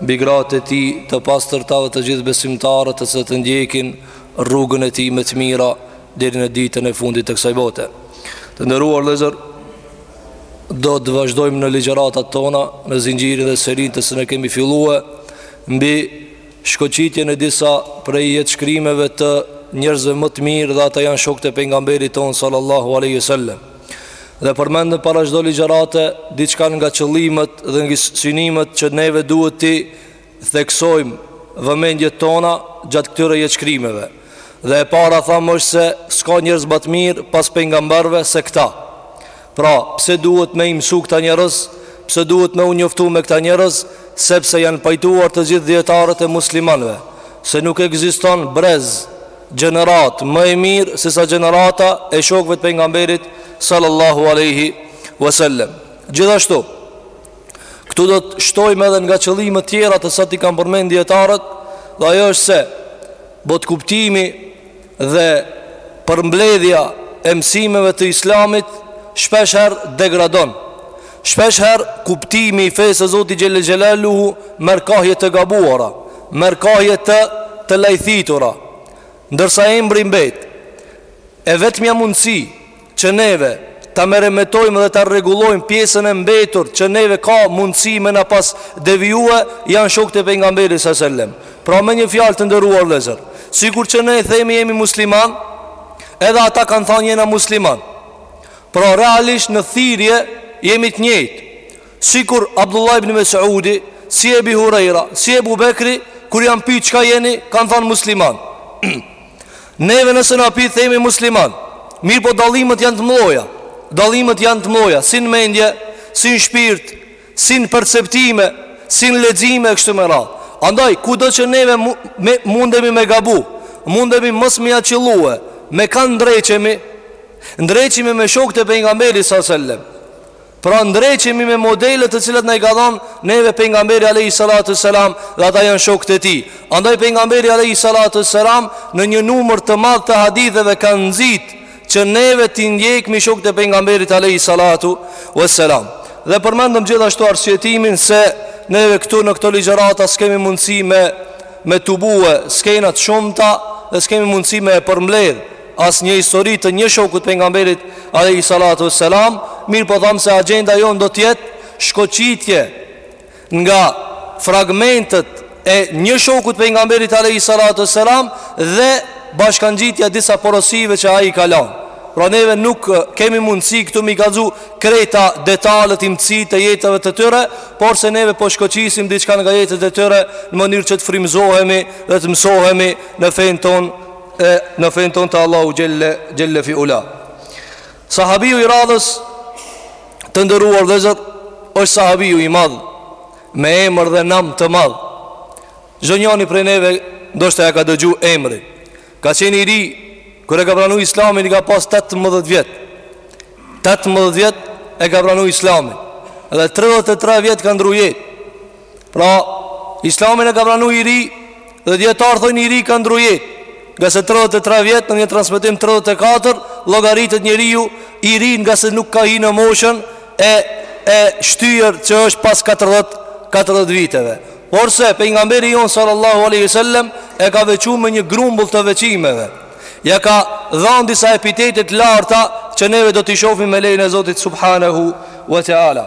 Mbi gratë e tij të pastërta dhe të gjithë besimtarët të cilët ndjekin rrugën e tij me të mira deri në ditën e fundit të kësaj bote. Të nderuar vëllezër, do të vazhdojmë në ligjëratat tona në zinxhirin dhe serinë të cilën ne kemi filluar mbi shkoqitjen e disa prej jetëshkrimeve të njerëzve më të mirë dhe ata janë shokët e pejgamberit tonë sallallahu alaihi wasallam. Dhe përmendëm para çdo ligjërate diçka nga qëllimet dhe nga synimet që neve duhet t'i theksojmë vëmendjet tona gjatë këtyre jetëshkrimeve. Dhe e para thamë është se s'ka njerëz më të mirë pas pejgamberëve se këta. Pra, pse duhet me i mësu këta njerëz? Pse duhet me u njoftu me këta njerëz? Sepse janë pajtuar të gjithë dijetarët e muslimanëve se nuk ekziston brez gjeneratë më e mirë se sa gjenerata e shokëve të pejgamberit sallallahu alaihi wasallam. Gjithashtu, këtu do të shtojmë edhe nga qëllime të tjera të cilat i kanë përmend dijetarët, dhe ajo është se botëkuptimi dhe përmbledhja e mësimeve të Islamit shpesh herë degradon. Shpesh herë kuptimi i fesë së Zotit xhele xhelaluhu merr kahje të gabuara, merr kahje të të lajthitura, ndërsa embri mbet. E vetmja mundësi që neve ta meremetojmë dhe ta rregullojmë pjesën e mbetur që neve ka mundësi me na pas devijue janë shokët e pejgamberit sa selam. Pra me një fjalë të nderuar vëllezër, sikur që ne themi jemi musliman, edhe ata kanë thanë jena musliman. Pra realisht në thirje jemi të njëjtë. Sikur Abdullah ibn Mesudi, si Ebi Hurejra, si Ebu Bekri, kur janë pyt çka jeni, kanë thanë musliman. Neve nëse na pyt themi musliman. Mirëpo dallimet janë të mdhaja. Dallimet janë të mdhaja, si në mendje, si në shpirt, si në perceptime, si në lexime e kështu me radhë. Andaj kudo që neve mundemi me gabu, mundemi mos me ja qëllue, me kanë ndreqemi, ndreqemi me shokët e pejgamberit sa selam. Pra ndreqemi me modelet të cilat na i ka dhënë neve pejgamberi alayhi salatu selam dhe ata janë shokët e tij. Andaj pejgamberi alayhi salatu selam në një numër të madh të haditheve ka nxit që neve t'i ndjekmi shokët e pejgamberit alayhi salatu wassalam. Dhe përmendëm gjithashtu arsyetimin se neve këtu në këto ligjërata s'kemi mundësi me tubue skena të shumta dhe s'kemi mundësi me e përmbledh asnjë histori të një shoku të pejgamberit alayhi salatu wassalam, mirëpo thamë se agjenda jonë do të jetë shkoqitje nga fragmentet e një shokut t'pejgamberit alayhi salatu wasalam dhe bashkangjitja e disa porosive që ai ka lon. Pra neve nuk kemi mundësi këtu mi kallzu krejt detalet, imtësitë e jetëve të tyre, porse neve po shkoqisim diçka nga jetët e tyre në mënyrë që të frymëzohemi dhe të mësohemi në fenë tonë, në fenë tonë të Allahu xhel-le, xhel-le fi ula. Sahabiju i radhës Të nderuar vëllezër është sahabiju i madh Me emër dhe nam të madh Çdonjani prej neve Ndoshta ia ka dëgju emrin Ka qenë i ri Kur e ka pranu islamin i ka pas 18 vjet 18 vjet e ka pranu islamin Dhe 33 vjet ka ndrru jetë Pra, islamin e ka pranu i ri Dhe dijetarët thojnë i ri ka ndrru jetë Ngase 33 vjetë në një transmetim 34 Llogaritet njeriu i ri ngase nuk ka hi në moshën E, e shtyer që është pas 40, 40 viteve Porse, pejgamberi jonë sallallahu aleyhi sallem E ka veçu me një grumbull të veçimeve Ia ka dhanë disa epitete të larta Që neve do t'i shofim me lejen e Zotit Subhanehu wa ta'ala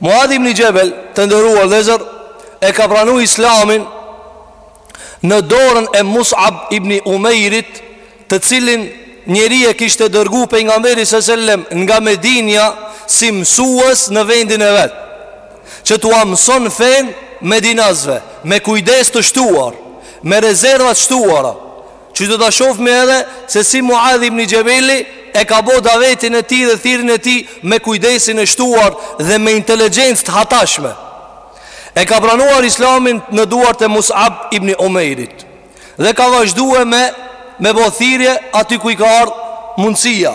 Muadh ibni Xhebel, të nderuar vëllezër, e ka pranu Islamin në dorën e Mus'ab ibni Umejrit, të cilin njeri e kishte dërgu pejgamberi sallallahu alajhi wasallam nga Medineja si mësues në vendin e vet. Që t'ua mëson fenë medinasve, me kujdes të shtuar, me rezerva të shtuara. Që do ta shohmi edhe se si Muadhi ibni Xhebeli e ka bo davetin e tij dhe thirrjen e tij me kujdesin e shtuar dhe me inteligjencë të hatashme. E ka pranuar Islamin në duart e Mus'ab ibni Umejrit dhe ka vazhdu me me bo thirrje aty ku i ka ardhë mundësia.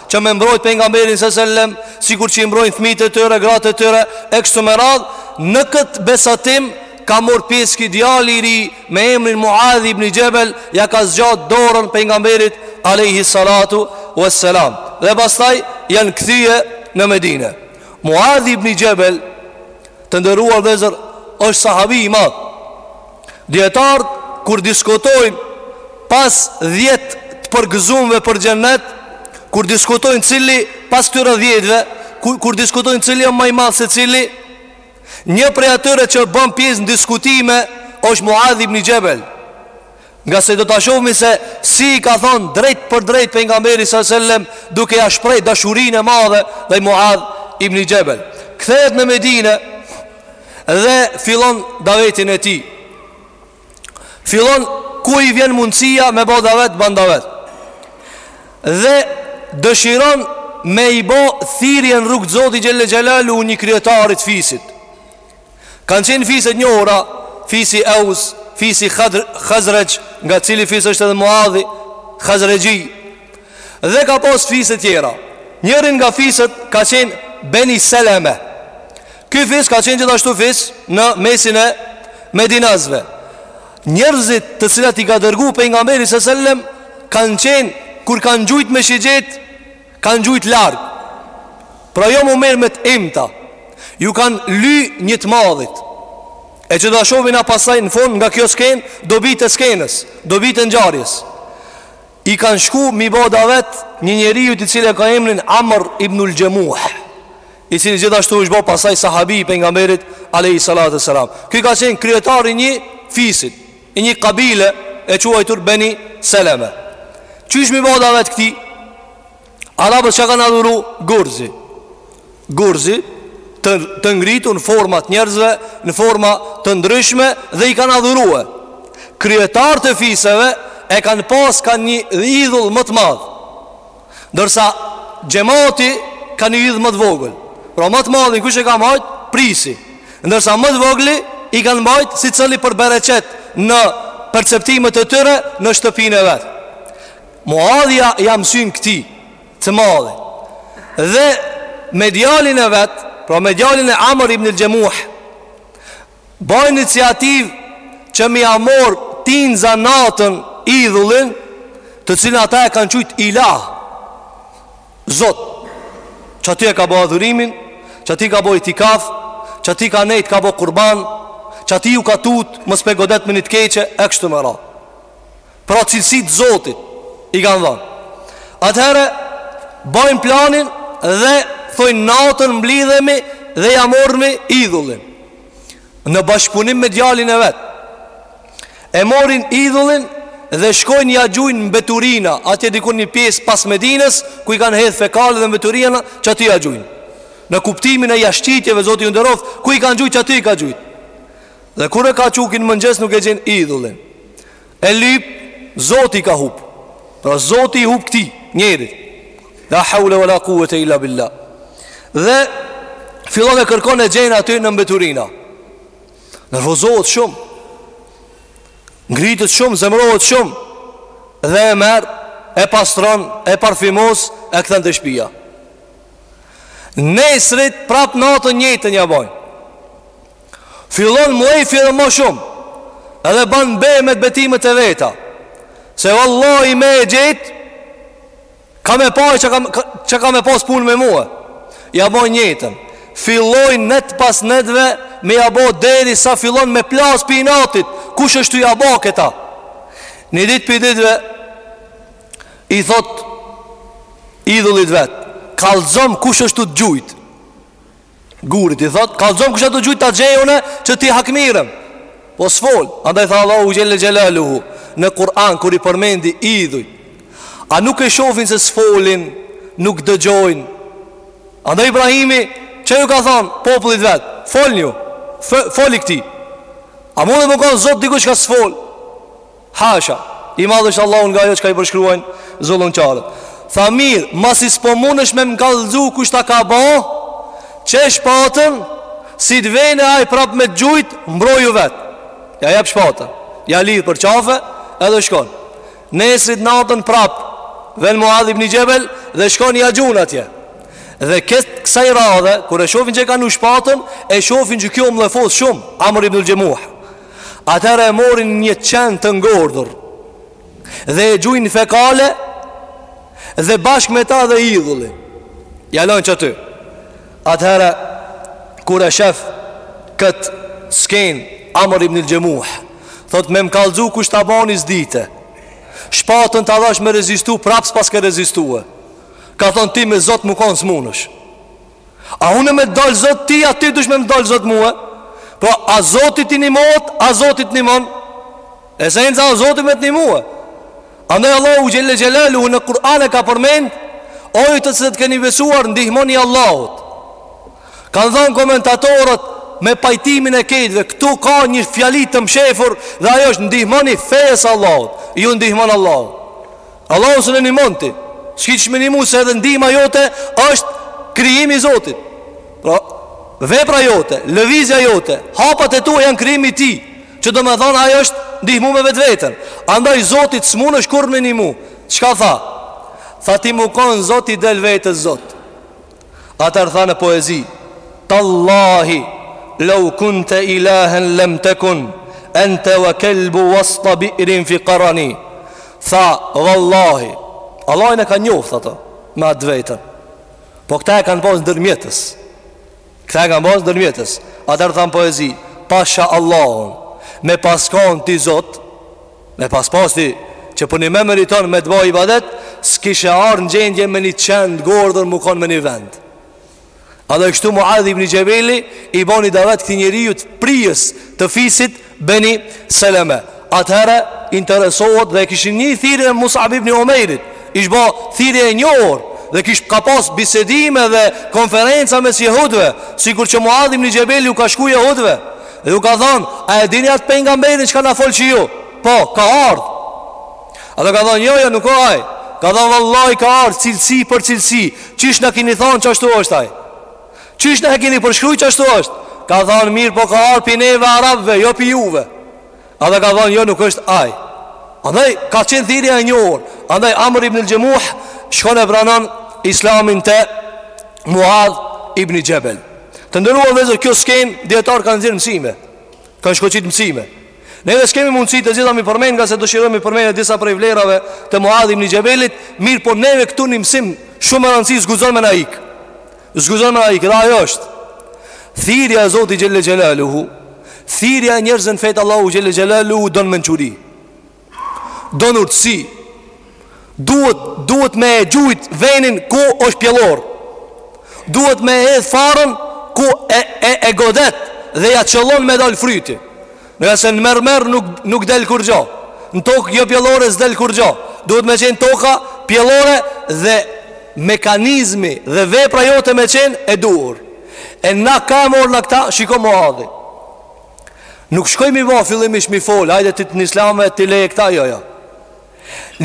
Që me mbrojt pejgamberin s'sellem Sikur që i mbrojnë fmijët e tyre, gratë e tyre E kështu me radhë Në këtë besatim Ka marr pjesë ky djali i ri Me emrin Muadhi ibni Xhebel Ia ka zgjat dorën pejgamberit Alejhi salatu vesselam Dhe pastaj janë kthye në Medine Muadhi ibni Xhebel Të nderuar vëllezër është sahabi i madhë Dijetarët kur diskutojnë pas dhjetë të përgëzunve për xhennet Kur diskutojnë cili pas këtyre dhjetëve kur, kur diskutojnë cili o ma i madh se cili Një prej atyre që bën pjesë në diskutime është Muadh ibni Xhebel. Ngase do ta shohmi se si i ka thonë drejtpërdrejt pejgamberi s'sellem duke ia shpreh dashurinë e madhe ndaj Muadh ibni Xhebel. Kthehet në Medinë Dhe fillon davetin e tij. Fillon ku i vjen mundësia me ba davet ban davet. Dhe dëshiron me i bë thirrjen rrugës Zotit xhelle xhelaluhu një kryetari t'fisit. Kan qenë fiset e njohura, fisi Eus, fisi Khadr, Khazrexh, nga cili fis është edhe Muadhi, Khazrexhi. Dhe ka pas fise tjera Njëri nga fiset ka qenë Beni Seleme Ky fis ka qenë gjithashtu fis në mesin e Medinasve Njerëzit të cilat i ka dërgu pejgamberi se sellem Kanë qenë kur kanë gjujt me shigjetë Kanë gjujt larg Pra jo m'u marrë me të imta Ju kanë lyr një të madhit E që do ta shohim na pastaj në fund nga kjo skenë Dobitë e skenës Dobitë e ngjarjes I kanë shku mi bo davet një njeriut i cili e ka emrin Amr ibnul Xhemuh I cili gjithashtu është bo pastaj sahabi i pejgamberit Alejhi Salatu ve Selam Ky ka qenë kryetari i një fisit I një kabile e quajtur Beni Seleme Qysh mi bo davet këtij Arabët që kanë adhuru gurzit Gurzit të, të ngritu në format e njerëzve Në forma të ndryshme dhe i kanë adhuru e Kryetarët e fiseve e kanë pas ka një idhull më të madh Ndërsa xhemati ka një idhull më të vogël Pra më të madhin kush e ka majt prijësi Ndërsa më të voglit i kanë majt secili për bereqet Në perceptimet e tyre në shtëpinë e vet Muadhi ja mësyn këtij të madhi Dhe me djalin e vet Pra me djalin e Amr ibn al Xhemuh Bajn iniciativë Që m'ia marr tinza natën idhullin Të cilin ata e kanë qujt ilah Zot Qatij e ka bo adhurimin Qatij ka bo itikaf Qatij ka nejt ka bo kurban Qatij ju ka tut Mos pe godet me një të keqe E kështu me radhë Pra cilësitë e zotit i kanë dhanë Atëherë bajnë planin dhe thojnë natën mblidhemi dhe ja morrëmi idhullin Në bashkëpunim me djalin e vet E morin idhullin dhe shkojnë ja gjujnë në mbeturina Atje dikun një pjesë pas medinës ku i kanë hedh fekale dhe mbeturina qaty ja gjujnë Në kuptimin e jashtitjeve zoti ju nderoftë ku i kanë gjujt qaty i ka gjujt Dhe kur u ka çu ky në mëngjes nuk e gjen idhullin E lyp Zoti ka hup Pra Zoti i hup këti njerit La hawla wala quwwata illa billah. Dhe fillon e kërkon e gjen aty në mbeturina. Nervozohet shumë. Ngritet shumë, zemërohet shumë dhe e merr, e pastron, e parfimos, e kthen te shpia. Nesrit prap natën njëjtën ja bojnë. Fillon mllefi edhe ma shumë Edhe ban be me të betimet e veta Se vallahi me e gjet Ka me pa që ka me pas punë me mue Ja bo njëjtën Filloi natë pas netve Me ja bo derisa fillon me plas prej inatit Kush është tu ja bo këta Një ditë prej ditve I thot Idhullit vet Kallzom kush asht tu t'gjujt Gurit i thot Kallzom kush a tu t'gjujt ta gjej unë Që t'i hakmirrem Po s'fol Andaj tha Allahu xhelle xhelaluhu Në Kur'an kur i përmendi idhujt A nuk e shofin se s'folin Nuk dëgjojn Andaj Ibrahimi Qa ju ka thonë popullit vet Folni ju Foli këti A munet me konë zot dikush çka s'fol Hasha, i madh është Allahu nga ajo çka i përshkruajnë zullumqarët. Tha mirë, masi s'po munesh me m'kallzu kush ta ka bo, qe shpatën, si të vjen ai prapë me të gjujt, mbroju vetë. Ja jep shpatën, ja lidh për qafe edhe shkon. Nesrit natën prapë, vjen Muadh ibn Xhebel dhe shkon ja gjun atje. Dhe këtë kësaj radhe, kur e shofin që e ka vnu shpatën, e shofin që ky u mllefos shumë, Amr ibnul Xhemuh. Atëherë e morin një qen të ngordhur dhe e gjujnë n'fekale dhe bashkë me ta dhe idhullin. Ja lojnë qaty. Atëherë, kur e shef këtë skenë, Amr ibn el-Xhemuh, thot me m'kallzu kush ta bani s'dite. Shpatën ta dhash me rezistu, prap s'paske rezistue. Ka thonë ti me zot me konë s'munesh. A unë me dalë zot ty, a ti dush me më dalë zot mue Pra, a zotit i nimon, a zoti t'nimon Esenca a zoti me të nimue Andaj Allahu xhelle xhelaluhu në Kur'an e ka përmend O ju të cilët keni besuar ndihmoni Allahut Kanë thënë komentatorët me pajtimin e krejtve Këtu ka një fjali të mshefur Dhe ajo është ndihmoni fesë së Allahut Ju ndihmon Allahu Allahun s'e nimon ti S'ki qysh me nimu se edhe ndihma jote është krijimi i Zotit Pra vepra jote, lëvizja jote, hapat e tu janë krijimi i tij Që do me thonë ajo është ndihmu me vetveten Andaj Zotit s'munesh kurrë me nimu Çka tha? Tha ti me konë Zot i del vetes Zot Atëherë tha në poezi Tallahi Lau kunte ilahen lem tekun Ente wa kelbun wasta birin fi karani Tha vallahi Allahin e ka njoft ato Me atë vetën Po këta e kanë pas ndërmjetës Këta e kanë pas ndërmjetës Atëherë tha në poezi Pasha Allahun Me pas kon ti zot Me pas pas ti që përnjëme meriton me të bo ibadet S'kishe ardh në gjendje me një qen të ngordhur me konë me një vend Edhe kështu Muadh ibni Xhebeli I bon davet këtij njeriut prijës të fisit Beni Seleme Atëherë interesohet dhe kishin ni thirrjen e Musab ibni Umejrit Ish bo thirrje e njohur Dhe kish ka pas bisedime dhe konferenca mes jehudve Sikur që Muadh ibni Xhebeli u ka shku jehudve Dhe ju ka thonë, a e dini atë pejgamberin çka na folshit ju? Po, ka ardhë. Edhe ka thonë, jo, jo, nuk o aj. Ka thonë, vallahi, ka ardhë, cilësi për cilësi. Qysh na kini thonë që ashtu është aj? Qysh na e kini përshkru që ashtu është? Ka thonë, mirë, po ka ardhë pi neve arabve, jo pi juve. Edhe ka thonë jo nuk është aj Andaj ka qenë thirrja e njohur Andaj Amr ibn Xhemuh Shkon e pranon islamin te Muadh ibn Xhebel Të nderuar vllezër kjo skenë Dijetarët kanë nxjerr mësime Kanë shkoqit mësime Neve s'kemi mundësi të gjitha mi përmen Ngase dëshiroj mi përmen e disa prej vlerave Të Muadh ibn Xhebelit Mirëpo neve këtu një mësim Shumë me rëndësi s'guxon me na ik S'guxon me na ik, dhe ajo është. Thirrja e Zotit xhelle xhelaluhu, thirrja e njerëzve në fe të Allahut xhelle xhelaluhu don mençuri. Don urtësi. Duhet duhet me e gjujt venin ku është pjellor. Duhet me hedh farën ku e e e godet dhe ja qëllon me dal fryti. Ngase në mermer nuk, nuk del kurgjo Në tokë jo pjellore s'del kurgjo Duhet me qenë toka pjellore dhe mekanizmi dhe vepra jote me qenë e duhur E nga ka e morëm këta, shiko Muadhi Nuk shkoi mi bo fillimisht mi fol, hajde ti në islam e ti leje këta, jo, jo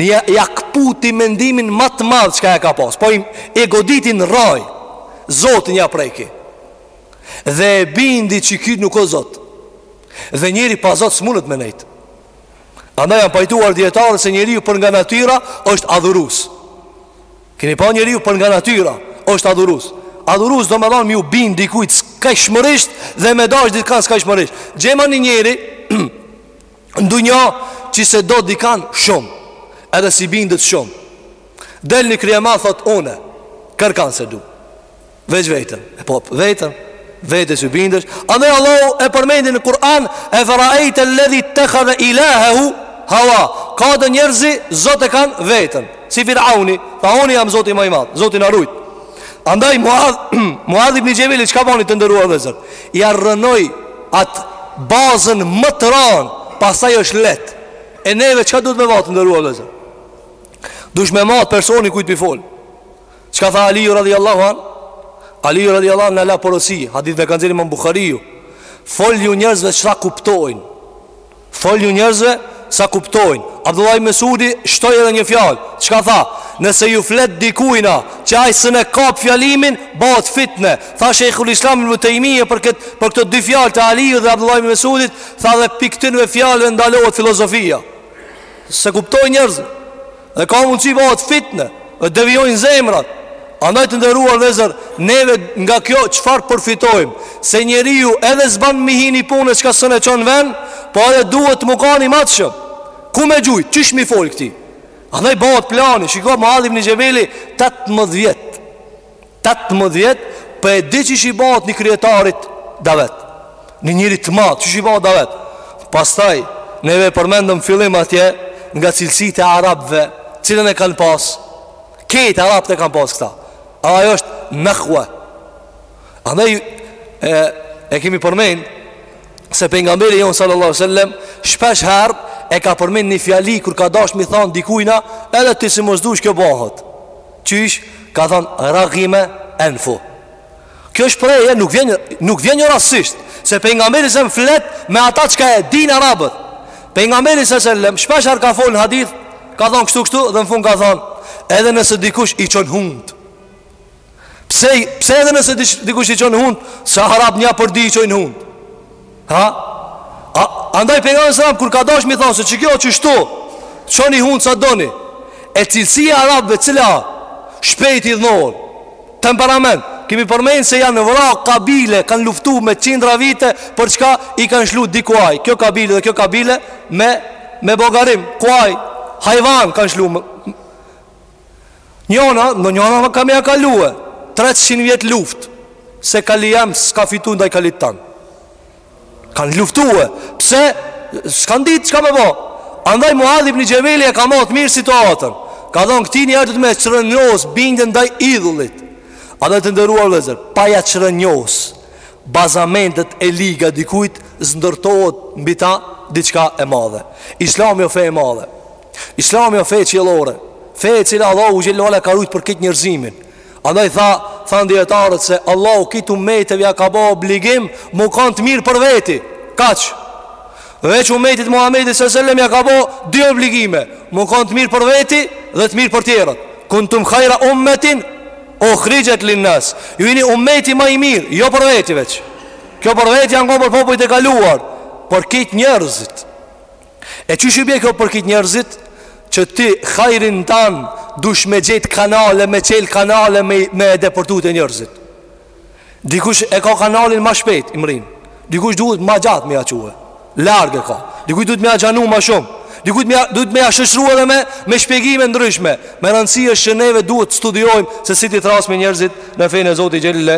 Ja ja këputi mendimin ma të madh çka e ka pas Po e, e goditi n'rraj, zotin ja preki Dhe e bindi që ky nuk o zot Dhe njeri pa zot s'munet me nejt Andaj janë pajtuar dijetarët se njeriu për nga natyra është adhurus Kini pa njeriu për nga natyra është adhurus Adhurus domethanë m'ju bind dikujt skajshmërisht Dhe me dash dikan skajshmërisht Gjema një njeri Ndonjë që s'e do dikan shumë Edhe s'i bindet shumë Del një krema thot une Kërkan s'e du Veç veten, e po veten, vetes i bindesh Andaj Allahu e përmendi në Kur'an Efaraejte ledhi tekhadhe ilahehu Hawa Ka do njerëz zot e kanë veten Si firauni Tha unë jam zoti ma i madh Zoti na rujt Andaj Muadh Muadh ibn Xhebeli Çka boni të nderuar vllezër Ia rrënoi atë bazën më të ranë Pastaj është let E neve çka duhet me ba të nderuar vllezër Dush me mat personin kujt pi fol Çka tha Aliu radhiyallahu an? Aliu radhiyallahu na la porosi, hadithin e ka nxjerr Imam Buhariu. Folju njerëzve çka kuptojnë. Folju njerëzve sa kuptojnë. Abdullah ibn Mesudi shtoi edhe një fjalë. Çka tha? Nëse ju flet dikujna që ai s'un e kap fjalimin, bëhet fitne. Tha Sheikhul Islam ibn Taymiyyah për këtë për këto dy fjalë të Aliut dhe Abdullah ibn Mesudit, tha dhe pi këtynve fjalëve ndalohet filozofia. S'e kuptojnë njerëzit Dhe ka mundësi bëhet fitne Dhe devijojnë zemrat Andaj të nderuar vllezër Neve nga kjo çfarë përfitojmë Se njeriu edhe s'ban mi hi ni punës Çka s'un e çon n'ven Po edhe duhet me kan i matshëm Ku me gjuj, qysh mi fol këti Andaj bëhet plani Shiko Muadh ibn Xhebeli 18 vjet 18 vjet Po e di qysh i bëhet një kryetarit davet. Një njeri të madh, qysh i bëhet davet. Pastaj neve përmendëm n'fillim atje nga cilësitë e arabëve, cilën e kanë pas. Kejt arabët e kanë pas këta. Ajo është nahwa. Andaj e e kemi përmend se pejgamberi jon sallallahu alaihi wasallam shpesh herë e ka përmend një fjali kur ka dashur mi than dikujna, edhe ti si mos dush kjo bëhet. Qysh ka thanë ragime enfu. Kjo shprehje nuk vjen nuk vjen jo rastësisht, se pejgamberi selam flet me ata çka e din arabët. Pejgamberi sa selam shpeshherë ka fol n'hadith, ka thanë kështu kështu dhe në fund ka thanë, edhe nëse dikush i çon hundë. Pse pse edhe nëse dikush i çon hundë, se arabt nja për di i çojn hundë. Ha? A, andaj pejgamberi selam kur ka dashur mi thonë se çikjo qështu, çoni hun sa doni. E cilësia e arabëve cila shpejt idhnohen. Temperament. Kemi përmend se janë vra kabile, kanë luftuar me qindra vite për çka i kanë shlu dy kuaj. Kjo kabile dhe kjo kabile me me bo garim, kuaj, hajvan kanë shlu Njona, në njona me kam ia kalue, 300 vjet luftë, se kali jem s'ka fitu ndaj kalit tanë. Kanë luftue, pse s'kanë dit çka me bo. Andaj Muadh ibn Xhebeli e ka mat mirë situatën. Ka thanë këti njëherë duhet me çrrënjos bindjen ndaj idhullit. Andaj të nderuar vllezër, pa ia çrrënjos bazamentet e liga dikujt, s'ndërtohet mbi ta diçka e madhe. Islami o fe e madhe. Islami o fe qiellore Fe e cila Allahu xhelle ue ala ka rujtë për kejt njerëzimin Andaj tha, thanë dijetarët se Allahu kejt umeteve ja ka ba obligim Mu kanë të mirë për veti Kaq Veç umetit Muhammedit së sëllem ja ka ba Dy obligime Mu kanë të mirë për veti dhe të mirë për tjerët Kuntum hajra ummetin uhrixhet linnas Ju ini umeti ma i mirë Jo për veti veç Kjo për veti janë konë për popujt e kaluar Për kejt njerëzit E qysh i bje kjo për kejt njerëzit Që ti hajrin tan Dush me gjetë kanale Me çelë kanale me, me depërtu te njerëzit Dikush e ka kanalin ma shpejt i mrrin Dikush duhet ma gjatë me ja çue Larg e ka Dikush duhet me ja zgjanu ma shumë Dikush duhet me ja shoqëru edhe me Me shpjegime ndryshme Me rëndësi është që neve duhet t'studiojmë Se si t'i thrrasmi njerëzit Në fenë e Zotit xhelle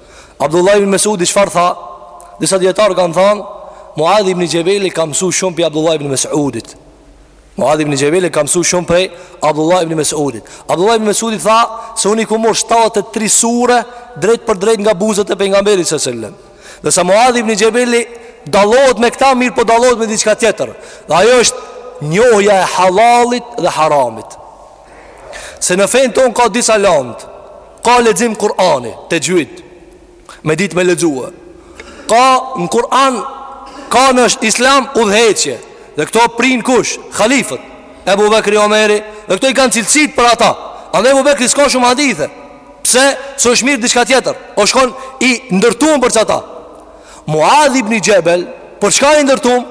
Abdullah ibn Mesudi çfarë tha? Disa djetarë kanë thanë, Muadh ibn Xhebeli ka mësu shumë prej Abdullah ibn Mesudit. Muadh ibn Xhebeli ka mësu shumë prej Abdullah ibn Mesudit. Abdullah ibn Mesudit tha se unë i kum mor 73 sure drejtpërdrejt nga buzët e pejgamberit së sëllëm. Dhe sa Muadh ibn Xhebeli dallohet me këta mirëpo dallohet me diçka tjetër. Dhe ajo është njohja e halalit dhe haramit. Se në fenë tonë ka disa landë. Ka lexim Kur'ani, texhuid, me ditë me lexue. Ka në Kur'an, ka në islam udhëheqje. Dhe këto prin kush? Halifët. Ebu Bekri Omeri. Dhe këto i kanë cilësit për ata. A dhe Ebu Bekri s'ka shumë hadithe. Pse? Se është mirë diçka tjetër. Osht kon i ndërtum për qata. Muadh ibni Xhebel, për çka i ndërtum?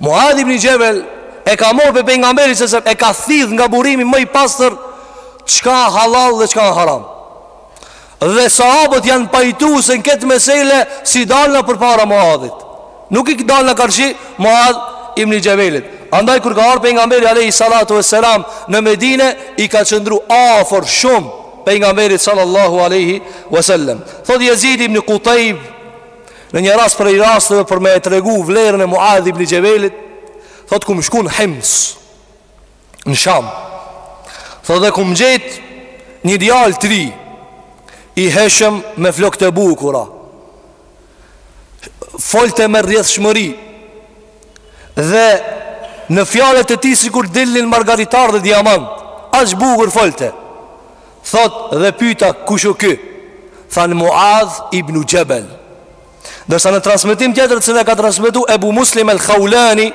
Muadh ibn Xhebel e ka mor prej pejgamberit se e ka thith nga burimi më i pastër çka halal dhe çka haram. Dhe sahabët janë pajtu se në këtë mesele s'i dalna përpara Muadhit. Nuk i dalna karshi Muadh ibn Xhebelit. Andaj kur ka ardh pejgamberi alejhi salatu vesselam në Medinë i ka qëndru afër shumë pejgamberit sallallahu alejhi vesellem. Thot Jezid ibn Kutajb Në një rast prej rastëve për me e tregu vlerën e Muadh ibn Xhebelit, thot kum shku në Hims, në Sham. Thot dhe kum gjetë një djalë t'ri, i heshëm me flok të bukura, folte me rrjedhshmëri, Dhe në fjalët e tij sikur dilnin margaritar dhe diamant. Aq bukur folte. Thot dhe pyeta kush u ky? Than Muadh ibn Xhebel. Ndërsa në transmetim tjetër se na ka transmetu Ebu Muslim el-Haulani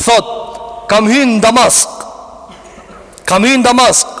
thot kam hynë në Damask. Kam hynë në Damask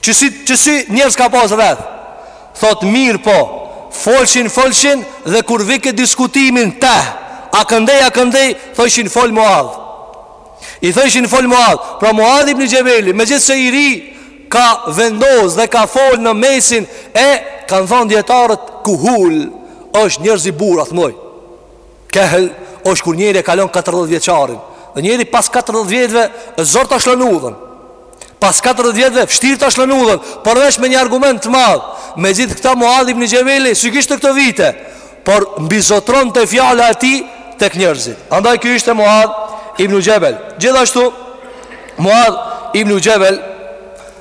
Që si, që si njerës ka pas rreth Thotë mirë po Folshin, folshin Dhe kur vike diskutimi te A këndej, a këndej Thojshin fol Muadh I thojshin fol Muadh Pra Muadh ibn Xhebeli Megjithëse i ri Ka vendos dhe ka fol në mesin E kanë thonë dijetarët Kuhul është njerëz i burrë Athë moj Kehl është kur njeri e kalon 40 vjeçarin dhe njeri pas 40 vjetëve zor ta lshon udhën. Pas 40 vjetëve vështirë ta lshon udhën, përveç me një argument të madh. Megjithë këta Muadh ibn Xhebeli s'i kishte këto vite, por mbizotëronte fjala e tij tek njerëzit. Andaj ky ishte Muadh ibn Xhebel. Gjithashtu Muadh ibn Xhebel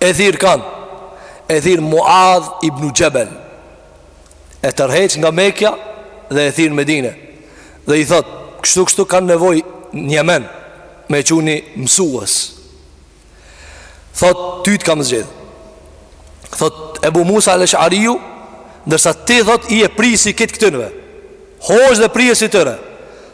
E thirr kanë E thirr Muadh ibn Xhebel E tërheq nga Mekja Dhe e thirr n'Medine Dhe i thotë Kështu kështu kanë nevojë n'Jemen Me çu një mësues Thotë ty të kam zgjidh Thotë Ebu Musa el Eshariju Ndërsa ti thotë je prijësi këtë këtynve Hoxhë dhe prijësi i tyre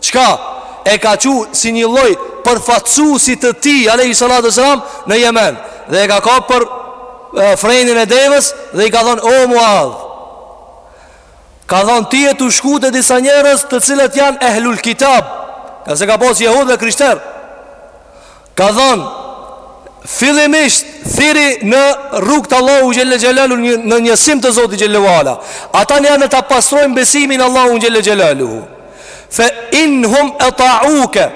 Çka e ka çu si një lloj përfaqësuesi të tij alejhi salatu ve selam në Jemen dhe e ka kapur për frenin e deves dhe i ka thënë o Muadh ka thënë ti je tu shku te disa njerëz të cilët janë ehlul kitab ka se ka pas jehud dhe krishterë Ka thënë, fillimisht thirri në rrugë të Allahut Xhelle Xhelaluhu në njësim të Zotit Xhelle ve Ala. Ata njerë në të pastrojnë besimin Allahu Xhelle Xhelaluhu. Fe in hum etauke.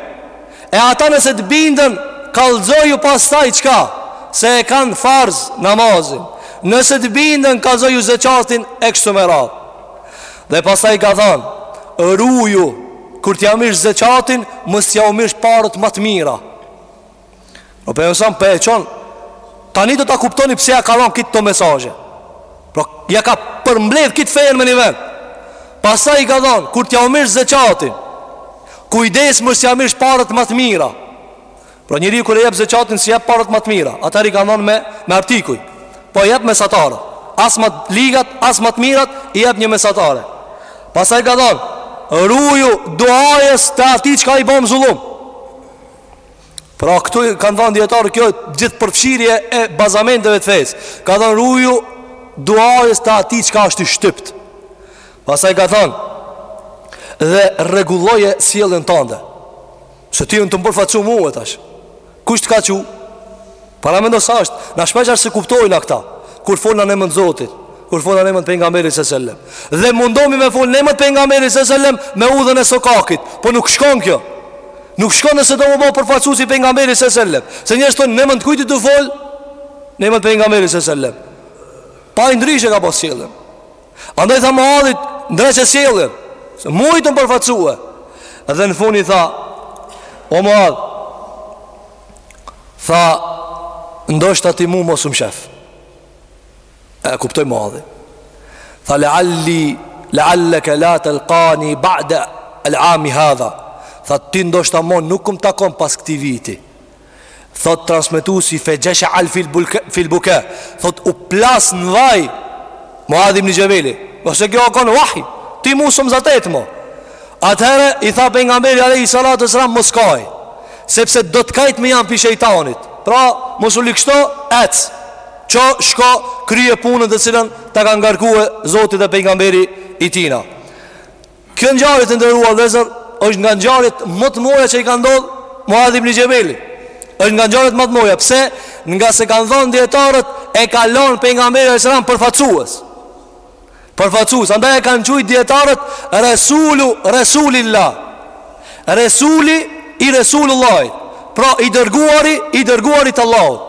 E ata nëse të binden, kallzoju pastaj çka, se e kanë farz namazin. Nëse të binden, kallzoju zeqatin e kështu me radhë. Dhe pastaj ka thënë, ruju Kur t'ja mirrsh zeqatin, mos t'jau mirrsh paret më të mira. O për e për e qonë, tani do ta kuptoni pse ja ka dhonë krejt këto mesazhe. Pra, ja ka përmbledh krejt fejën në një vend. Pastaj i ka thonë, kur t'jau mirrsh zeqatin, kujdes mos t'ja mirrsh paret më të mira. Pra njeriu kur e jep zekatin s'i jep parat më të mira, atëherë i ka dhënë me me artikuj. Po jep mesatarë. As më t'ligat, as më të mirat i jep një mesatare. Pastaj ka thënë, ruju duajës të atij çka i bën zullum. Pra këtu kanë thënë dijetarët kjo gjithë përfshirje e bazamenteve të fesë. Ka thënë ruju duajës të atij çka është i shtypt. Pastaj ka thënë dhe rregulloje sjelljen tënde. Se ti unë të më përfaqësu mu e tash Kush të ka që Para me ndosë ashtë Në shpesh ashtë se kuptojnë a këta Kur folë në nëmën zotit Kur folë në nëmën për nga meri së sëllem Dhe mundomi me folë nëmën për nga meri së sëllem Me udhën e sokakit Po nuk shkon kjo Nuk shkon nëse do më bo përfaqësu si për nga meri së sëllem Se njështë të nëmën të kujti të folë Nëmën për nga meri së sëllem Pa i ndryshë ka po sëllem Andaj tha Muadhit, ndreqe sjelljen, se mu je tu më përfaqësue. Dhe në fund i tha, o Muadh, tha, ndoshta ti mu mo s'um shef. E kuptoi Muadhi. Tha la'alli la'allaka la talqani ba'da al'ami hadha. Tha ti ndoshta mo nuk um takon pas këtij viti. Thot transmetuesi fe exhheshe fil buka, thot u plas në vaj Muadh ibn Xhebeli. Se kjo u kon wahj. Ti mu s'um zatet mo. Atëherë i tha pejgamberi alayhi salatu sallam mos kaj, sepse do të kajtme janë pi shejtanit. Pra mos u likshto ec. Ço shko kryje punën të cilën ta ka ngarkuar Zoti dhe pejgamberi i tina. Kjo ngjarje të nderuar vëllezër është nga ngjarjet më të mëdha që i ka ndodh Muadh ibn Xhebelit. Është nga ngjarjet më të mëdha, pse? Ngase kanë thënë dijetarët e ka lënë pejgamberi sallallahu alajhi wasallam përfaqësues. Përfaqësues, andaj e kanë qujt dijetarët Resulu Resulillah. Resuli i Resulullahit. Pra i dërguari i dërguarit të Allahut.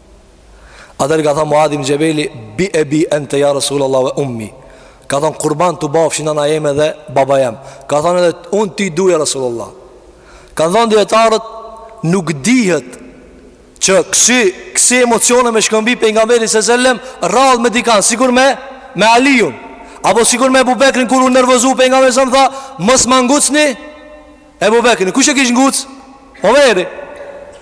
Atëherë i ka thanë Muadh ibn Xhebeli Bi ebi ente ja Rasul Allah ve ummi Ka thonë kurban t'u bafshin nana jeme dhe baba jem Ka thonë edhe unë të du ja Rasul Allah Kanë thonë dijetarët nuk dihet Që kësi, kësi emocione me shkëmby pejgamberi alejhi selam Rrallë me dikanë, sikur me, me Alijun Apo sikur me Ebu Bekrin kur u nervozu pejgamberi alejhi selam tha Mos ma ngucni Ebu Bekrin, kush e kish nguc? Omeri.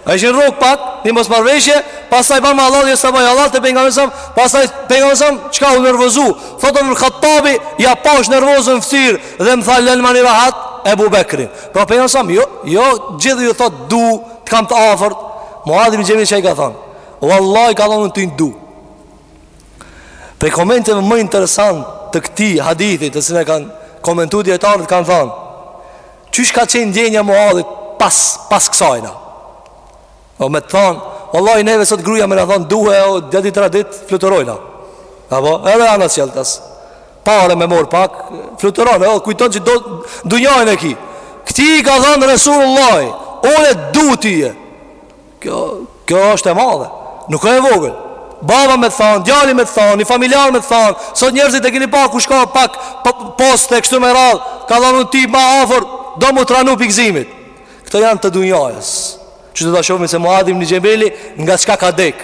A ishin rrok pak, një mosmarrëveshje, pastaj banë me Allah dhe jësë të bëjë Allah te pejgamberi alejhi selam, pastaj pejgamberi alejhi selam çka u nervozu. Thotë ibn Hattabi, ia pashë nervozën n'ftyrë dhe më tha lenmani rahat Ebu Bekrin. Pra pejgamberi alejhi selam, jo, jo, gjithë ju thotë du, të kam të afërt, Muadh ibn Xhebelit ça i ka thonë, vallahi ka thonë unë ty të du. Prej komenteve më interesant të këti hadithit të cilën e kanë komentu dijetarët kanë thënë, qysh ka qenë ndjenja Muadhit pas pas kësajna. Do me thënë, vallahi neve sot gruja me na thanë du he o dy tre dit fluturojna. Apo edhe anasjelltas. Pare me mor pak, fluturon, o kujton që dunjanë e ki. Këti i ka thënë Resulullah, unë du tyje. Kjo, kjo është e madhe Nuk o e vogël Baba me të thanë, djali me të thanë, një familjar me të thanë Sot njerëzit e kini pa kush ka pak post e kështu me radhë Ka thanë ti ma afër do m'u tranu pi gëzimit Këto janë të dunjajës Që do ta shofmi se Muadh ibn Xhebeli nga çka ka dek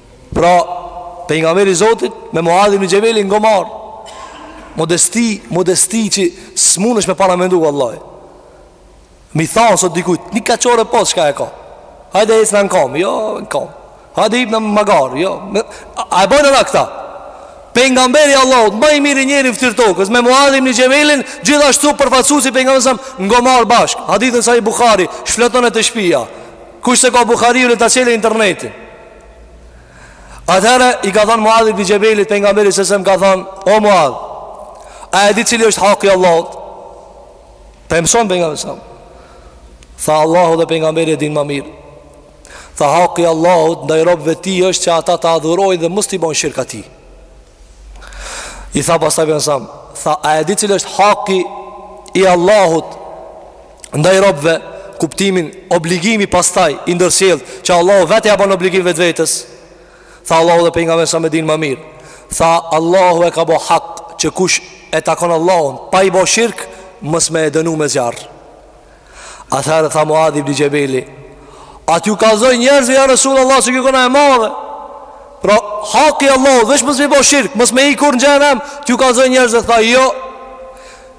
Pra, pejgamberi i Zotit me Muadh ibn Xhebelin n'gomar. Modesti, modesti që s'munesh me paramendu vallahi. Me i thonë sot dikujt, ni kaçore post çka e ka. Hajde ec në kam, jo në kam. Hajde hip në magar, jo. Me, a, a e bën edhe këta? Pejgamberi i Allahut, ma i miri njeri n'fytyrë t'tokës me Muadh ibn Xhebelin, gjithashtu përfaqësuesi i pejgamberit sa n'gomar bashkë. Hadithi n'Sahih Buhari, shfletone te shpija. Kush s'e ka Buhariun le ta çelë internetin. Atëherë i ka thënë Muadh ibn Xhebelit pejgamberi se sem ka thënë, "O Muadh, a e di cili është haku i Allahut?" Po e mëson pejgamberi sa. Tha Allahu dhe pejgamberi e din më mirë. Tha haku i Allahut ndaj robëve të tij është që ata ta adhurojnë dhe mos t'i bëjnë shirk atij. I tha pastaj pejgamberi sa, "Tha a e di cili është haku i Allahut?" ndaj robëve n'kuptimin obligimi pastaj i ndërsjellë që Allahu vetë ja bën obligim vetvetes tha Allahu dhe pejgamberi sa e din më mirë tha Allahu e ka bo hak që kush e takon Allahun pa i bo shirk mos me e dënu me zjarr atëherë tha Muadh ibn Xhebeli a t'ju kallzoj njerëzve ja Resulullah se kjo koka e madhe pra haki i Allahut veç mos me i bo shirk mos me hi kurrë n'xhehenem t'ju kallzoj njerëzve tha jo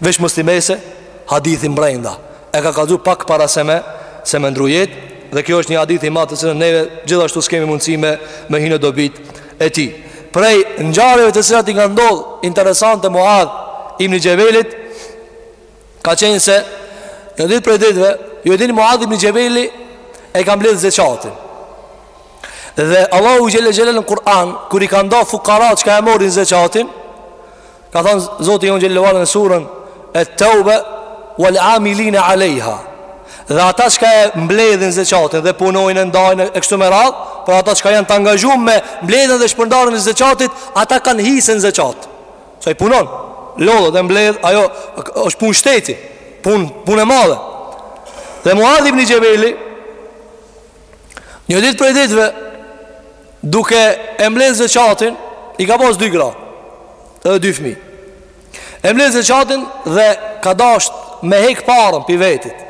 Veç mos t'i mese hadithi mbrenda E ka kallzu pak para se me Se me ndrru jetë Dhe kjo është një hadith i madh të cilin neve Gjithashtu s'kemi mundësi me Me hi n'dobitë e tij Prej ngjarjeve të cilat i ka ndodh Interesante Muadh Ibn Xhebelit Ka qenë se Një ditë prej ditëve Ju e dini Muadh Ibn Xhebeli E ka mbledh zeqatin Dhe Allahu Xhelle Xhelal në Kur'an Kur i ka nda fukarat çka e marrin zeqatin Ka thënë Zoti jonë Xhelle ve Ala në surën e Teube vel amiline alejha. Dhe ata çka e mbledhin zeqatin dhe punojnë e ndajnë e kështu me radhë, pra ata çka janë të angazhuar me mbledhjen dhe shpërndarjen e zeqatit, ata kanë hise n'zeqat. Se ai punon, lodhet e mbledh, ajo është punë shteti, punë punë e madhe. Dhe Muadh ibn Xhebeli një ditë prej ditëve Duke e mbledh zeqatin, i ka pas dy gra, edhe dy fëmijë. E mbledh zeqatin dhe ka dash me hek parën pi vetit.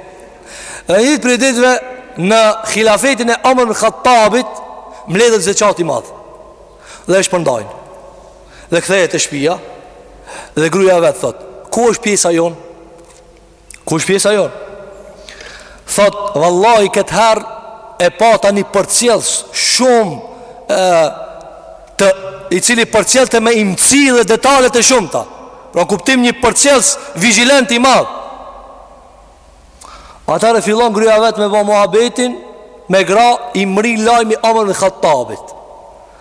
Dhe një prej ditëve në hilafetin e Omer ibn Hatabit, mbledhet zeqat i madh. Dhe e shpërndajnë. Dhe kthehet te shpija dhe gruja e vet thotë: "Ku është pjesa jonë?" Ku është pjesa jonë? Thotë, vallahi këtë herë e pata një përcjellës shumë e, të, i cili përcjellë të me imci dhe detalet e shumta. Pra kuptim një përcjellës vigjilent i madh. Atëherë fillon gruja e vet me bo muhabetin, me gra i mrrin lajmi Omer ibn Hatabit.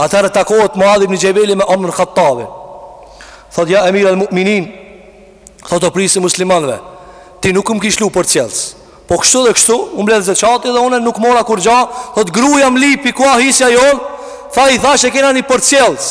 Atëherë takohet Muadh ibn Xhebeli me Omer ibn Hatabin. Thotë ja Emir al-Mu'minin, thotë o prijësi i muslimanëve, ti nuk më ki shlu përcjellës. Po kështu dhe kështu, u mbledh zeqati dhe unë nuk mora kurgja, thotë gruja më lypi ku a hisja jonë, tha i thashë e kena një përcjellës.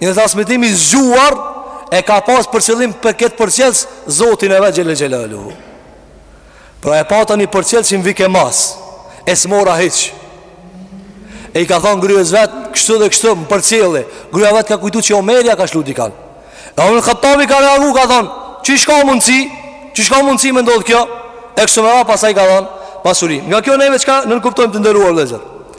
Një transmetim i zgjuar E ka pas për qëllim për këtë përcjellës Zotin e vet xhele xhelaluhu Pra e pata një përcjellës që më vike mas E s'mora hiç E i ka thonë grues vet Kështu dhe kështu më përcjelli Gruja e vet ka kujtu që Omeri ja ka shlu dikan E Omer ibn Hatabi ka reagu ka thonë Qysh ka mundësi Qysh ka mundësi me ndodhë kjo E kështu me radhë pastaj ka dhanë pasuri Nga kjo neve çka nënkuptojmë të nderuar vëllezër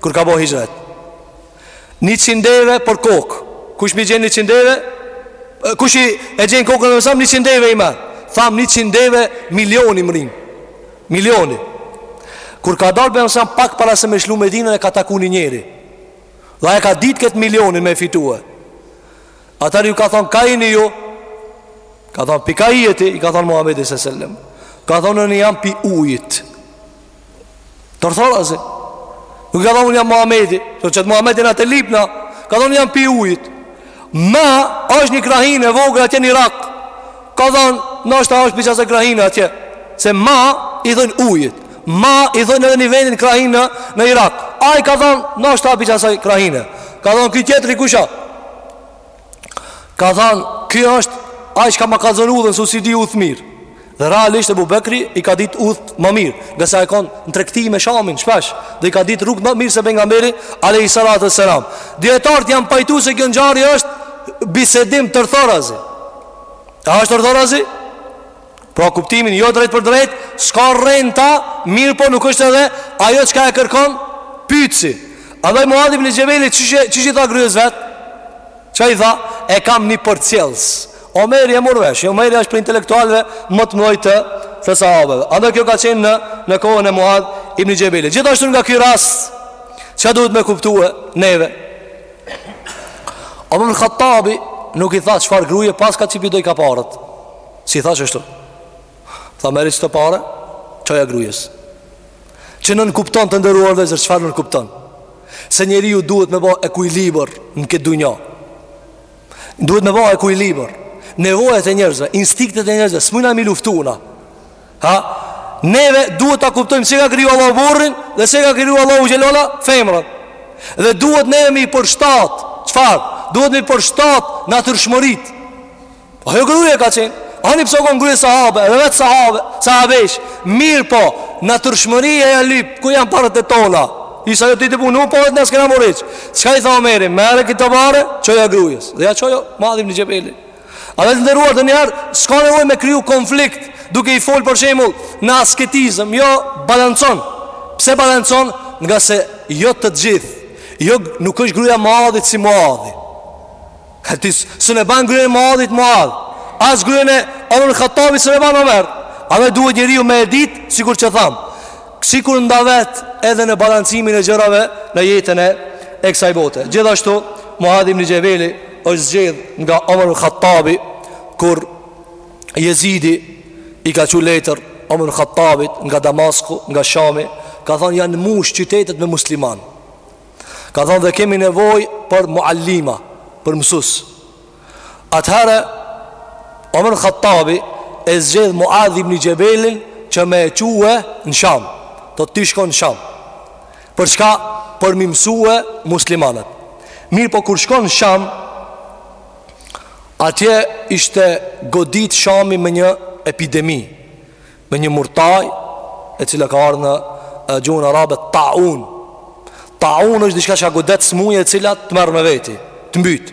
Kur ka bo hixhret Njëqind deve për kokë Kush m'i gjen njëqind deve Kush ia gjen kokën e Pejgamberit Njëqind deve i merr Thamë njëqind deve milioni mrrin Milioni Kur ka dalë Pejgamberi pak para se me shlu Medinën E ka taku një njeri Dhe e ka ditë këtë milionin me e fitue Atëherë ju ka thonë Kah jini ju Ka thonë pi kah je ti I ka thonë Muhamedi se sellem Ka thonë unë jam pi ujit Tërthorazi Nuk ka thonë unë jam Muhamedi Që që të Muhamedi na të lypna Ka thonë jam pi ujit Ma është një krahinë e vogël atje në Irak Ka thonë Nashta është pi qasaj krahine atje Se ma i thonë ujit Ma i thonë edhe një vendi krahinë në, në Irak Ai ka thonë Nashta pi qasaj krahine Ka thonë ky tjetri kush a Ka thanë, ky është Ai çka ma kallxon udhën Se s'i di udhët mirë Dhe realisht Ebu Bekri i ka ditë udhët më mirë Ngase a konë në tregti me Shamin shpesh Dhe i ka ditë rrugët më mirë se Pejgamberi alejhi salatu ve selam Dijetarët janë pajtu se kjo ngjarje është Bisedim tërthorazi A është tërthorazi? Pra kuptimin jo drejtpërdrejt S'ka rrejt a Mirëpo nuk është edhe Ajo çka e kërkon Pyetësi A edhe Muadh ibn Xhebeli Që që i tha grues vet Ça i tha E kam një përcjellës Omeri e mur vesh Omeri është prej intelektualëve Më të mëdhaj të Të sahabëve Andaj kjo ka qenë në Në kohën e Muadh ibn Xhebelit Gjithashtu nga ky rast Ça duhet me kuptue Neve Omer ibn Hatabi Nuk i tha çfarë gruje Paska qi pi dojka paret Si tha qështu Tha merri qëto pare Çoja grujes Që nënkupton të nderuar vllezër Çfarë nënkupton Se njeriu duhet me ba ekuilibër Në këtë dunja Duhet me ba ekuilibër Nevojet e njerëzve Instinktet e njerëzve S'mujna m'i luftu na Ha Neve duhet ta kuptojmë Si e ka kriju Allahu burrin Dhe si e ka kriju Allahu xhelale Femrën Dhe duhet neve m'i përshtat Çfarë Duhet m'i përshtat Natyrshmëritë Ajo gruje ka qenë Ani pse o konë gruje sahabe Edhe vetë sahabe Sahabe Mirëpo Natyrshmëria ja lyp Ku janë paret e tona Isa jo ti të punu Po edhe në s'kena mrri Çka i tha Omeri Merri këto pare Çoja grujes Dhe ja çoi Muadh ibn Xhebeli Andaj të nderuar donjëherë S'ka nevojë me kriju konflikt Duke i folë për shemull Në asketizm Jo balancon Pse balancon Ngase Jo të gjithë Jo nuk është gruja Muadhit si Muadhi E ti s'e ban gruen e Muadhit Muadh As gruen e Omer ibn Khattabit s'e ban Omer Andaj duhet njeriu me e ditë Sikur që thamë Sikur ndaj vetes edhe në balancimin e gjërave Në jetën e kësaj bote Gjithashtu Muadh ibni Xhebeli është zgjedh nga Omer ibn Khattabi Kur Jezidi I ka çu letër Omer ibn Khattabit nga Damasku Nga Shami Ka thonë janë mbush qytetet me muslimanë Ka thënë dhe kemi nevojë për muallima Për mësues Atëherë Omer Khattabi E zgjedh Muadh ibni Xhebelin Që me e çue në Sham Tash ti shko në Sham Për çka për m'i mësue muslimanët Mirëpo kur shkon në Sham Atje ishte goditë Shami me një epidemi me një murtajë e cila ka ardhë në gjuhën arabe taun taun është diçka çka godet smundje e cila të merr me veti të mbyt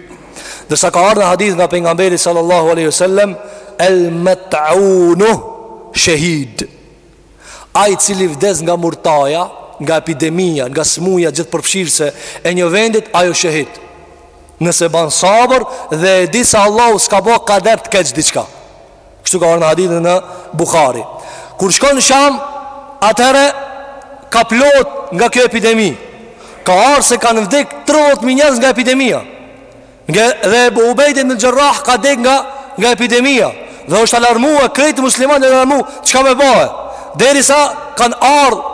ndërsa ka ardhë në hadith nga pejgamberi sallallahu alejhi ve sellem el mat'unu shehid ai i cili vdes nga murtaja nga epidemia, nga smundja gjithëpërfshirëse e një vendit, ai o shehid. Nëse ban sabër dhe e di se Allahu s'ka bo kader të keq diçka. Kështu ka ardhë në hadithin në Bukhari Kur shkon në Sham Atëhere ka plot nga kjo epidemi Ka ardhë se kanë vdek 30 mijë njerëz nga epidemia Nga, Dhe Ebu Ubejde ibn Xherrah ka dek nga, nga epidemia Dhe është alarmue krejt muslimanët alarmu Çka me ba Derisa kanë ardhë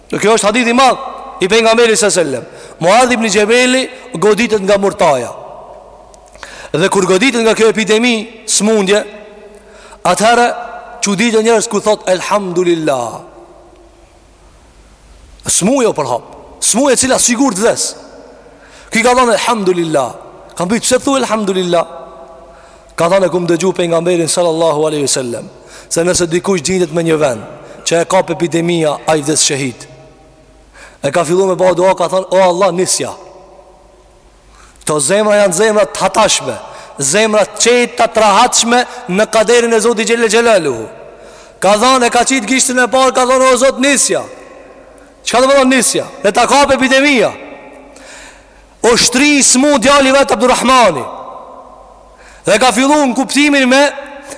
Kjo është hadith i madh i pejgamberit salallahu selem. Muadh ibn Xhebeli goditet nga murtaja. Dhe kur goditet nga kjo epidemi, smundje, atëherë çuditen njerëz kur thotë elhamdulillah. Smundja u përhap. Smundje e cila sigurt vdes. Ky ka thënë elhamdulillah. Kanë pytë pse thu elhamdulillah. Ka thënë e kum dëgju pejgamberin sallallahu aleyhi sallem Se nëse dikush gjindet me një vend Që e kap epidemia ai vdes shehid E ka fillu me ba dua ka thënë O Allah nisja Këto zemra janë zemra të hatashme Zemra të qeta të rahatshme Në kaderin e Zotit xhel-le xhelaluhu Ka thënë e ka qitë gishtin e parë Ka thënë o Zot nisja Çka do me thënë nisja Le ta kap epidemia O shtri i smu djali vet Abdurrahmani Dhe ka fillu në kuptimin me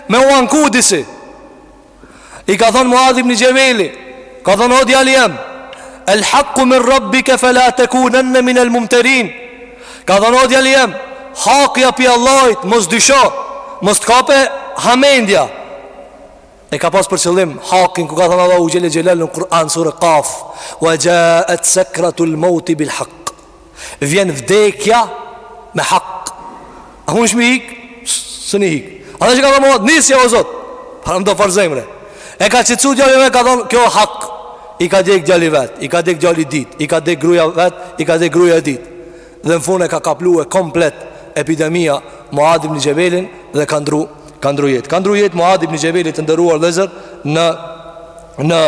Me u anku disi I ka thonë Muadh ibni Xhebeli Ka thonë o djali jem El haku min rabbike fela tekunenne minel mumterin Ka thonë o djali jem Hakja pi Allahit mos dysho Mos të kape hamendja E ka pas për qëllim hakin kur ka thënë Allahu xhel-le xhelaluhu në Kur'an sura Qaf, "Wa ja'at sakratul maut bil haqq." Vjen vdekja me hak. A mundsh me i ik? S'un i ik. Ata që ka thënë nisja o Zot? Paramendo çfarë zemre. E ka çicu djali vet ka thënë kjo hak. I ka dek djali vet, i ka dek djali i dytë, i ka dek gruaja vet, i ka dek gruaja e dytë. Dhe në fund e ka kaplue komplet epidemia Muad ibn Xhebelin dhe ka ndru ka ndru jetë. Ka ndru jetë Muad ibn Xhebeli të nderuar vëllezër në në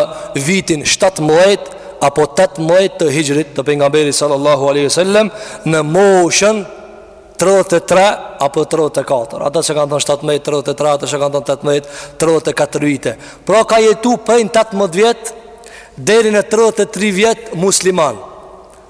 vitin 17 apo 18 të Hixhrit të pejgamberit sallallahu alaihi wasallam në moshën 33 apo 34. Ata që kanë thënë 17, 33, ata që kanë thënë 18, 34 vite. Pra ka jetu prej 18 vjet deri në 33 vjet musliman.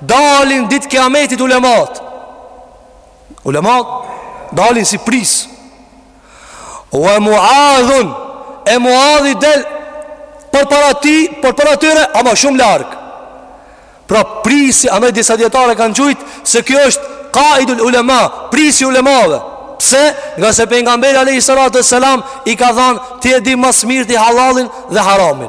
Dalin ditë kijametit ulemat Ulemat Dalin si pris Ue Muadhun E Muadhi del Përpara ti Përpara tyre Ama shumë larg Pra prisi Andaj disa dijetarë e kanë qujt Se kjo është Kaidul ulema Prisi ulemave Pse Ngase pejgamberi alejhi salatu ve selam I ka thanë Ti e di ma s'mirti halalin dhe haramin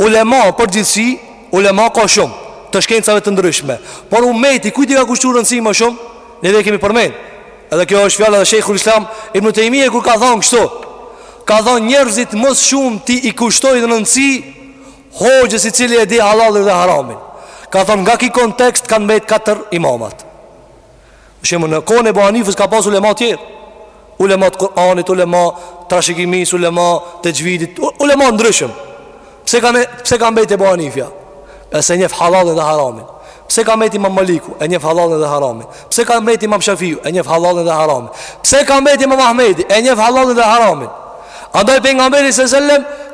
Ulema përgjithësi Ulema ka shumë, të shkencave të ndryshme, por ummeti kujt i ka kushtu rëndësi më shumë? Neve e kemi përmend. Edhe kjo është fjala e Shejhul Islam Ibn Tejmije kur ka thënë kështu. Ka thënë njerëzit më shumë ti i kushtojnë rëndësi hoxhës i cili e di halallin dhe haramin. Ka thënë nga ky kontekst kanë mbet katër imamat. Për shembull në kohën e Ebu Hanifës ka pas ulema të tjerë. Ulema të Kur'anit, ulema të trashëgimisë, ulema të texhvidit, ulema ndryshëm. Pse kanë pse ka mbet Ebu Hanifja? Se njeh halalin dhe haramin? Pse ka mbet Imam Maliku? E njeh halalin dhe haramin. Pse ka mbet Imam Shafiu? E njeh halalin dhe haramin. Pse ka mbet Imam Ahmedi? E njeh halalin dhe haramin. Andaj pejgamberi s.a.s.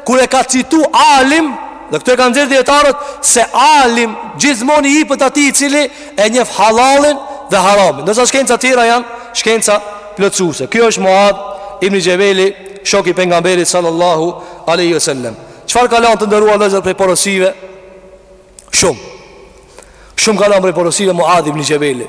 kur e ka citu alim, dhe këtu e kanë nxjerrë dietarët se alim gjithmonë i jepet atij i cili e njeh hallallin dhe haramin. Ndërsa shkenca të tjera janë shkenca plotësuese. Ky është Muadh ibn Xhebeli, shoku i pejgamberit sallallahu alaihi wasallam. Çfarë ka lanë të nderuar vllezër prej porosive? Shumë. Shumë ka lanë prej porosive Muadh ibn Xhebeli.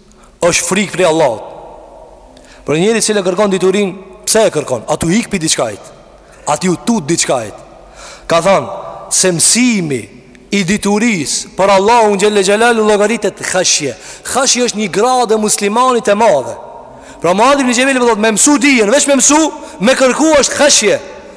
është frikë prej Allahut. Por njeri i cili e kërkon diturinë, pse e kërkon? A tu ik pi diçkajt? A tu iu tut diçkajt? Ka thanë se mësimi i diturisë për Allahun xhelle xhelalu llogaritet khashje. Khashje është një gradë e muslimanit e madhe. Pra Muadh ibn Xhebeli po thotë me mësu dijen, veç me mësu, me kërku është khashje.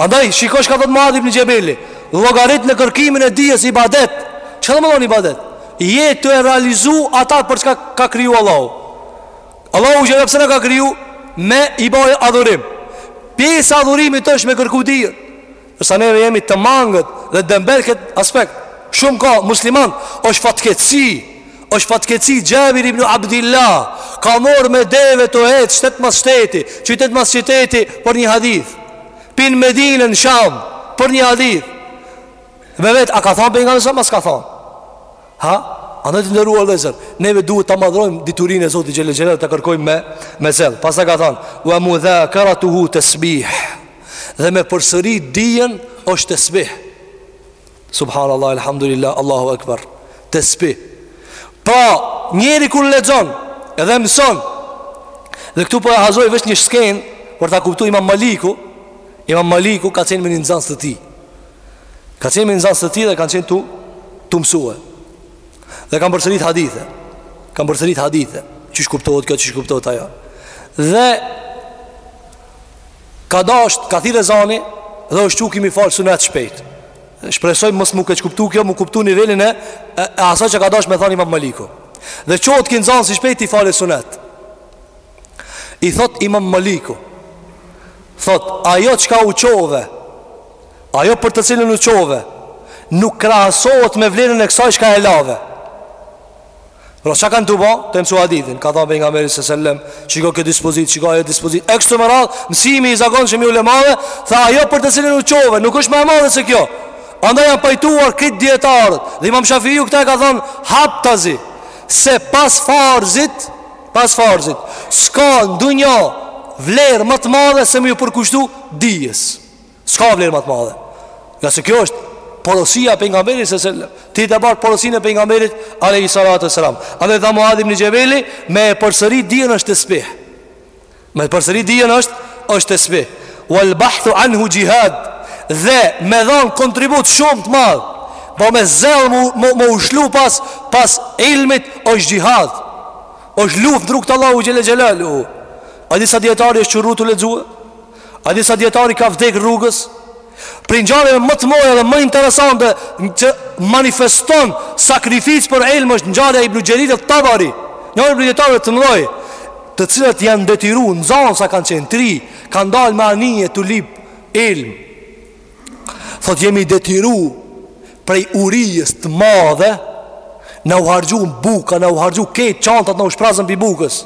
Andaj, shiko çka thotë Muadh ibn Xhebeli Llogarit në kërkimin e dijes ibadet Çka domethanë ibadet? Je tu e realizu ata për çka ka kriju Allahu Allahu xhelle pse na ka kriju Me i ba adhurim Pjesë adhurimit është me kërku dijet Ndërsa neve jemi të mangët Dhe dembel këtë aspekt Shumë ka musliman është fatkeqësi është fatkeqësi Xhabir ibn Abdillah Ka marrë me deve të vet Shtet mas shteti Qytet mas qyteti Për një hadith Pi Medine në Sham Për një hadith Me vet A ka thanë pejgamberi s.a.s. a s'ka thanë Ha Andaj të nderuar vllezër Neve duhet ta madhërojmë Diturinë e Zotit xhelle xhelalu Ta kërkojmë me Me zell Pastaj ka thanë Ua mudhakeratuhu tesbih Dhe me përsërit Dijen është tesbih Subhanallah, Elhamdulillah, Allahu Ekber Tesbih Pra, njeri kur lexon Edhe mëson Dhe këtu po e kallzoj veç një skenë Për ta kuptu imam Maliku Imam Maliku ka qenë me një nxanës të tij Ka qenë me një nxanës të tij dhe kanë qenë tu Tu mësu Dhe kanë përsërit hadithe Kanë përsërit hadithe Qysh kuptohet kjo, qysh kuptohet ajo Dhe Ka dasht, ka thirrë ezani Dhe është çu ky me i falë sunet shpejt Shpresoj mos m'u keqkuptu kjo M'u kuptu nivelin e, e, e asaj që ka dasht me thanë imam Maliku Dhe çohet ky nxanësi shpejt i falë sunet I thotë imam Maliku Thotë, ajo çka u çove Ajo për të cilën u çove Nuk krahasohet me vlerën e kësaj çka e lave Pra çka kanë tu ba tu e mësu hadithin Ka thanë pejgamberi s.a.s. Shiko kjo dispozitë, shiko ajo dispozitë E kështu me radhë, mësimi i zakonshëm i ulemave Tha ajo për të cilën u çove Nuk është ma e madhe se kjo Andaj janë pajtuar krejt dijetarët Dhe imam Shafiju këta e ka thanë Haptazi Se pas farzit Pas farzit S'ka ndonja vlerë ma të madhe Se me iu përkushtu dijes S'ka vlerë më të madhe. Ngase kjo është porosia e pejgamberit se ti të bartsh porosinë e pejgamberit alayhi salatu wasalam. Edhe tha Muadh ibn Xhebeli me përsërit dijen është tesbih. Me përsërit dijen është është tesbih. Wal bahthu anhu jihad. Dhe me dhan kontribut shumë të madh. Po me zell mu, mu, mu ushlu pas pas ilmit është jihad. Është luftë n'rrugë t'Allahut xhele xhelaluhu. A di sa dietari është qorru tu lexu? A di sa dietari ka vdek rrugës? Prej ngjarjeve më të mëdha dhe më interesante që manifeston sakrificë për ilm është ngjarja e Ibn Xherir al-Tabari, një prej dietarëve të mëdhenj, të cilët janë detyru nxënës sa kanë qenë tri, kanë dalë me anije tu lip ilm. Thotë jemi detyru prej urijës të madhe Na u harxhu buka, na u harxhu krejt, çantat na u shprazën prej bukës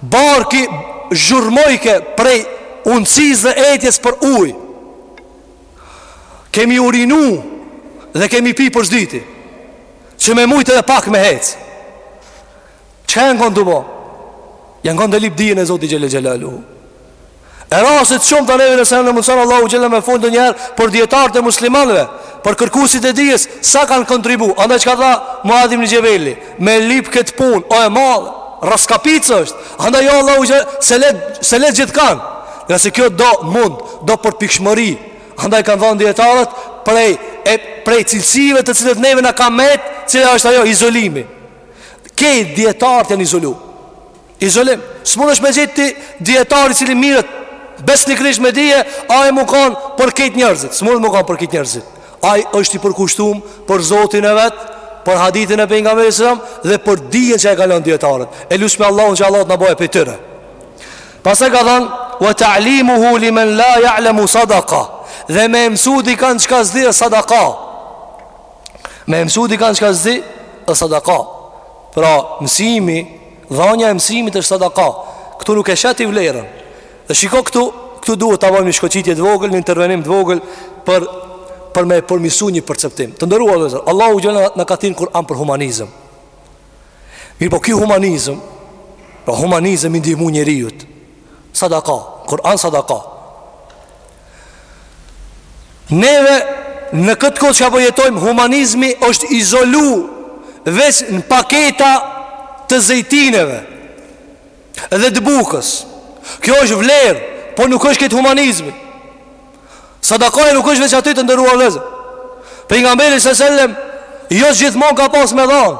Barki zhurmojke prej unësisë dhe etjes për uj Kemi urinu dhe kemi pi për së dyti Që me mujtë edhe pak me hec Çka janë kon tu bo? Janë kon tu e lip dijen e Zotit xhele xhelaluhu E raste të shumta neve nëse na mundëson Allahu xhele me fol ndonjëherë Për dijetarët e muslimanve Për kërkusit e dijes Sa kanë kontribu Andaj çka tha Muadh ibn Xhebeli Me lip këtë punë O e madhe Rraskapitëse është Andaj jo Allahu xhele Se le, se le gjithkan Ngase kjo do mund Do përpikshmëri Andaj kanë thanë dijetarët Prej, e, prej cilësive të cilat neve na ka met Cila është ajo izolimi Krejt dijetarët janë izolu Izolim, s'mundesh me gjet ti dijetar i cili merret Besnikërisht me dije, ai mu kanë për krejt njerëzit S'mundesh mu kanë për krejt njerëzit Ai është i përkushtum për Zotin e vet Për hadithin e pejgamberit Dhe për dijen që e kanë lon dijetarët E lusim Allahun që Allahu t'na bojë prej tyre Pastaj ka thanë Vë ta'limu hu li men la ja'lemu sadaka Dhe me e msu dikan çka s'di o sadaka Me e msu dikan çka s'di o sadaka Pra, mësimi, dhanja e mësimit është sadaka. Këtu nuk e sheh ti vlerën. Dhe shiko këtu, këtu duhet ta bojmë një shkoqitje të vogël, një intervenim të vogël për për me përmisu një perceptim. Të nderuar vëllezër, Allahu xhela na ka thënë n'Kur'an për humanizëm. Mirëpo ky humanizëm, pra humanizëm i ndihmu njeriut. Sadaka, Kur'an sadaka. Neve në këtë kohë çka po jetojmë humanizmi është izolu veç në paketa të zejtineve dhe të bukës. Kjo është vlerë, por nuk është krejt humanizmi. Sadakaja nuk është veç aty të nderuar vëllezër. Pejgamberi alejhi sellem, jo gjithmonë ka pas me dhanë,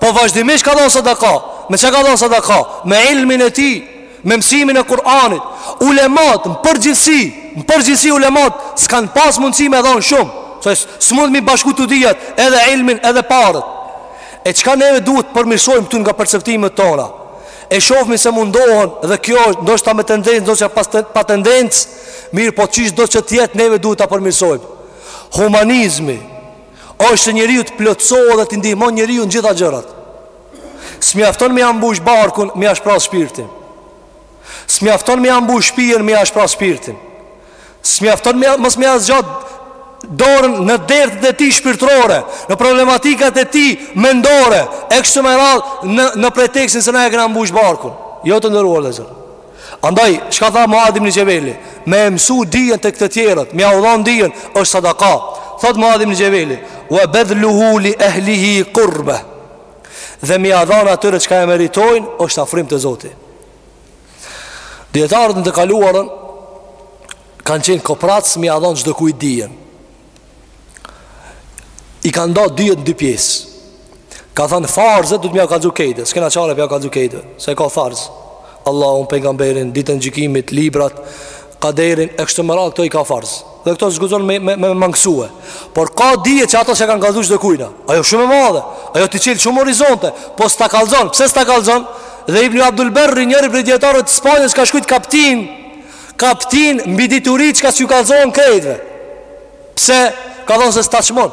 po vazhdimisht ka dhanë sadaka. Me çka ka dhanë sadaka? Me ilmin e tij. me mësimin e Kur'anit. Ulemat në përgjithësi, në përgjithësi ulemat s'kan pas mundësi me dhon shumë. Se s'mund mi bashku t'dyjat edhe ilmin edhe paret. E çka neve duhet të përmirësojmë këtu nga perceptimet tona? E shohmi se mundohen dhe kjo është ndoshta me tendencë, ndoshta pas, pa tendencë, mirëpo qysh do që të jetë neve duhet ta përmirësojmë. Humanizmi është se njeriu të plotësohet dhe t'i ndihmon njeriu në gjitha gjërat. S'mjafton me ja mbush barkun, me ja shpras shpirtin. S'mjafton me ja mbush shpijën, me ja shpras shpirtin. S'mjafton mos me ja zgjat dorën në dertet e tij shpirtërore, në problematikat e tij mendore, e kështu me radhë në, në preteksin se na ja kena mbush barkun. Jo të nderuar vllezër. Andaj, çka tha Muadh ibni Xhebeli, me e msu dijen tek të tjerët, me jau dhon dijen, është sadaka. Thotë Muadh ibni Xhebeli, ue bedhluhu li ehlihi kurbe, dhe me ia dhënë atyre çka e meritojnë, është afrim te Zoti. Dietarët në të kaluarën kanë qenë koprac me ia dhënë çdokujt dijen. I kanë da dijet në dy pjesë. Ka thënë farzet duhet me ja kallzu krejtve, s'kena çare pa ja kallzu krejtve, se e ka farz. Allahun, pejgamberin, ditën e gjykimit, librat kaderin e kështu me radhë këto i ka farz. Dhe këto s'guxon me me, me mangësue. Por ka dije që ato s'e kanë kallzu çdokujna. Ajo shumë e madhe. Ajo t'i çel shumë horizonte, po s'ta kallzon. Pse s'ta kallzon? Dhe Ibn Abdul Berri, njëri prej dietarëve të Spanjës, ka shkruajt kaptin, kaptin mbi dituri çka s'ju kallzohen krejtve. Pse? Ka thonë se s'ta çmon.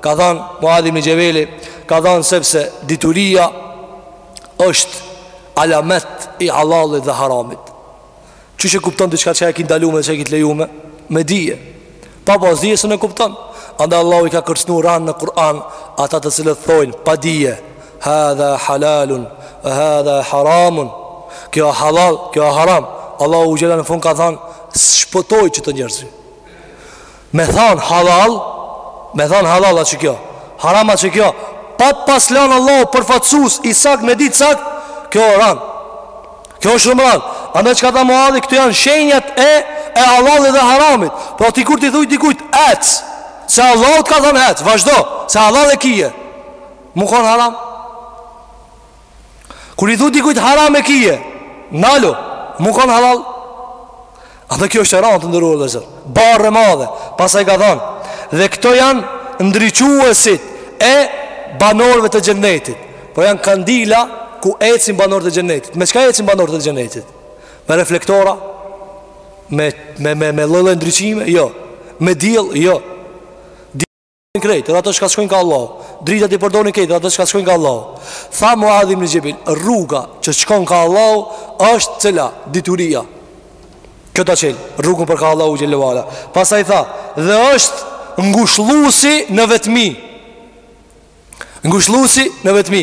Ka thënë Muadh ibn Xhebeli, ka thënë sepse dituria është alamet i halallit dhe haramit. Qysh e kupton diçka çka e ki t'ndalume dhe çka e ki t'lejume me dije. Pa pas dije s'mun e kupton. Andaj Allahu i ka kërcënu randë në Kur'an ata të cilët thonë pa dije, hadha halalun wa hadha haramun. Kjo halal, kjo haram. Allahu xhela në fund ka thënë s'shpëtojnë qeta njerëz. Me thanë halal Me thanë halal asht qikjo Haram asht qikjo Pa t'pas lanë Allahu përfaqsus Isak me ditë sak Kjo o randë Kjo është shumë randë Andaj çka tha Muadhi Këtu janë shenjat e E halallit dhe haramit Pra ti kur t'i thuj dikujt Ec Se Allahu të ka thanë ec Vazhdo Se halal e kije Mun konë haram Kur i thu dikujt haram e kije Nalu, mun konë halal Edhe kjo është e randë të nderuar vllezër Barrë e madhe, pastaj ka thanë Dhe këto janë ndriçuesit e banorëve të xhennetit Po janë kandila ku ecin banorët e xhennetit Me çka ecin banorët e gjennetit? Me reflektora? Me, me, me, me lloj-lloj ndriçime? Jo Me diell? Jo përdorni krejt, edhe ato çka shkojnë ka Allahu. Drita t'i përdorni krejt, edhe ato çka shkojnë ka Allahu. Tha Muadh ibn Xhebel, rruga që shkon ka Allahu është cila? Dituria. Kjo ta çel, rrugën për ka Allahu xhele ue ala. Pastaj tha, dhe është ngushëlluesi në vetmi. Ngushëlluesi në vetmi.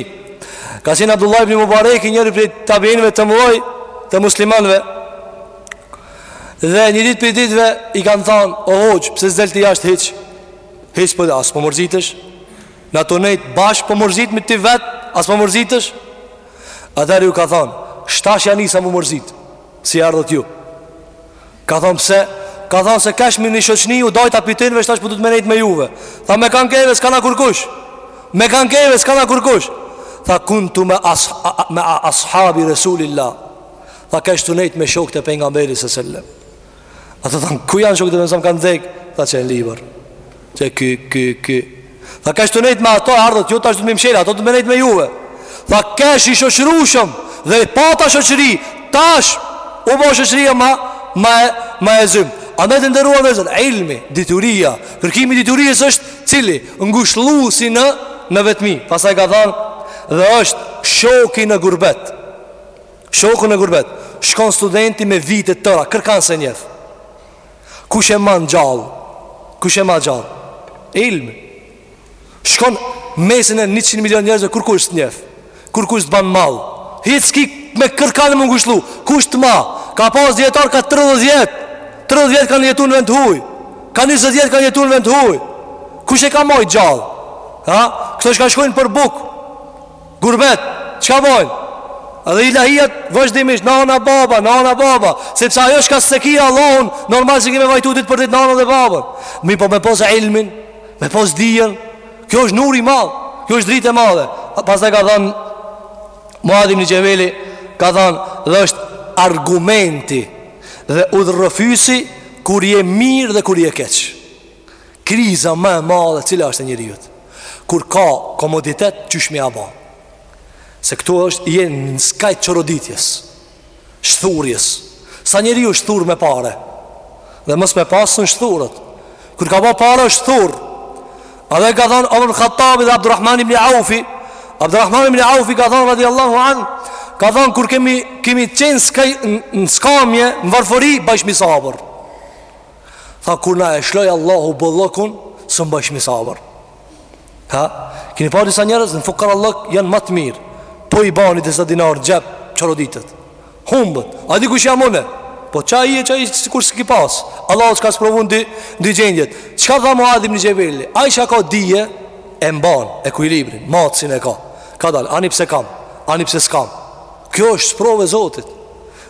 Ka qenë Abdullah ibn Mubareki, njëri prej tabiinëve të mëdhej të muslimanëve. Dhe një ditë prej ditëve i kanë thanë, o hoxhë, pse s'del ti jashtë hiç? Hiç po a s'po mërzitesh. Na tu nejt bashkë po mërzitmi, ti vet, a s'po mërzitesh. Atëherë ju ka thonë, qetash ja nisa m'u mërzit, si ardhët ju. Ka thonë pse, ka thonë se kesh me një shoqni u dojta pitinve, qetash po duhet me nejt me juve. Tha me kanë keve, s'ka na kurkush. Me kanë keve, s'ka na kurkush. Tha kuntu mea as, mea as'habi Resulillah. Tha kesh tu nejt me shokët e Pejgamberit sellem. Ata thanë, ku janë shokët qe sa kanë dek? Tha qe në libër Qe ky, ky, ky Tha kesh tu nejt me ato, erdhët ju tash duhet m'i mshel ato, duhet me nejt me juve Tha kesh i shoqërushëm Dhe e pata shoqëri Tash u bo shoqëria ma, ma, ma e zymtë Andaj të nderuar vëllezër Ilmi, dituria Kërkimi i diturisë është cili Ngushllusi në, në vetmi Pastaj ka thanë Dhe është shoku në gurbet Shoku në gurbet Shkon studenti me vite tëra Kërkan s'e njef Kush e man gjallë Kush e ma gjallë Ilmi Shkon n'mesin e 100 milion njerëzve Kurkush s'të njef Kurkush s'të ban mall Hiç s'ki me kërkan me u ngushllu Kush të ma Ka pas dijetarë ka 30 vjet 30 vjet kanë jetu në vend t'huj Ka 20 vjet kanë jetu në vend t'huj Kush e ka majt gjallë Ha Këto çka shkojnë për bukë Gurbet, çka bojnë? Edhe ilahijat vazhdimisht, nana, baba, nana, baba Sepse ajo çka s'e ki Allahun Normal se ki me vajtu ditë për ditë nanan dhe baban Mirëpo me pas ilmin, me pas dijen Kjo është nur i madh, kjo është dritë e madhe Pastaj ka thonë, Muadh ibni Xhebeli Ka thonë, dhe është argumenti Dhe udhërrëfysi kur je mirë dhe kur je keq Kriza më e madhe cila është e njeriut Kur ka komoditet qysh me ia ba Se këtu është, je në skaj t'çoroditjes Shthurjes Sa njeri u shthur me pare Dhe mos me pasë nuk shthuret Kur ka ba pare është shthur Edhe ka thonë Omer Hattabi dhe Abdurrahman ibn Aufi Abdurrahman ibn Aufi ka thonë Radiallahu anhu Ka thonë kur kemi, kemi qenë skaj, në skamje Në varfori bajshmi sabër Tha kur na e shloj Allahu bollokun S'e mbajshmi sabër Ha? Kini pa disa njerëz në fukarallëk janë ma të mirë Po i bani disa dinarë n'xhep Çoroditet Humbet A di kush jam unë Po qaj e qaj sikur s'ki pas Allahu t'ka sprovu n'dy, dy gjendjet Çka tha Muadh ibni Xhebeli Ai që ka dije e mban ekuilibrin Matësin e ka Ka dalë ani pse kam Ani pse s'kam Kjo është sprovë e Zotit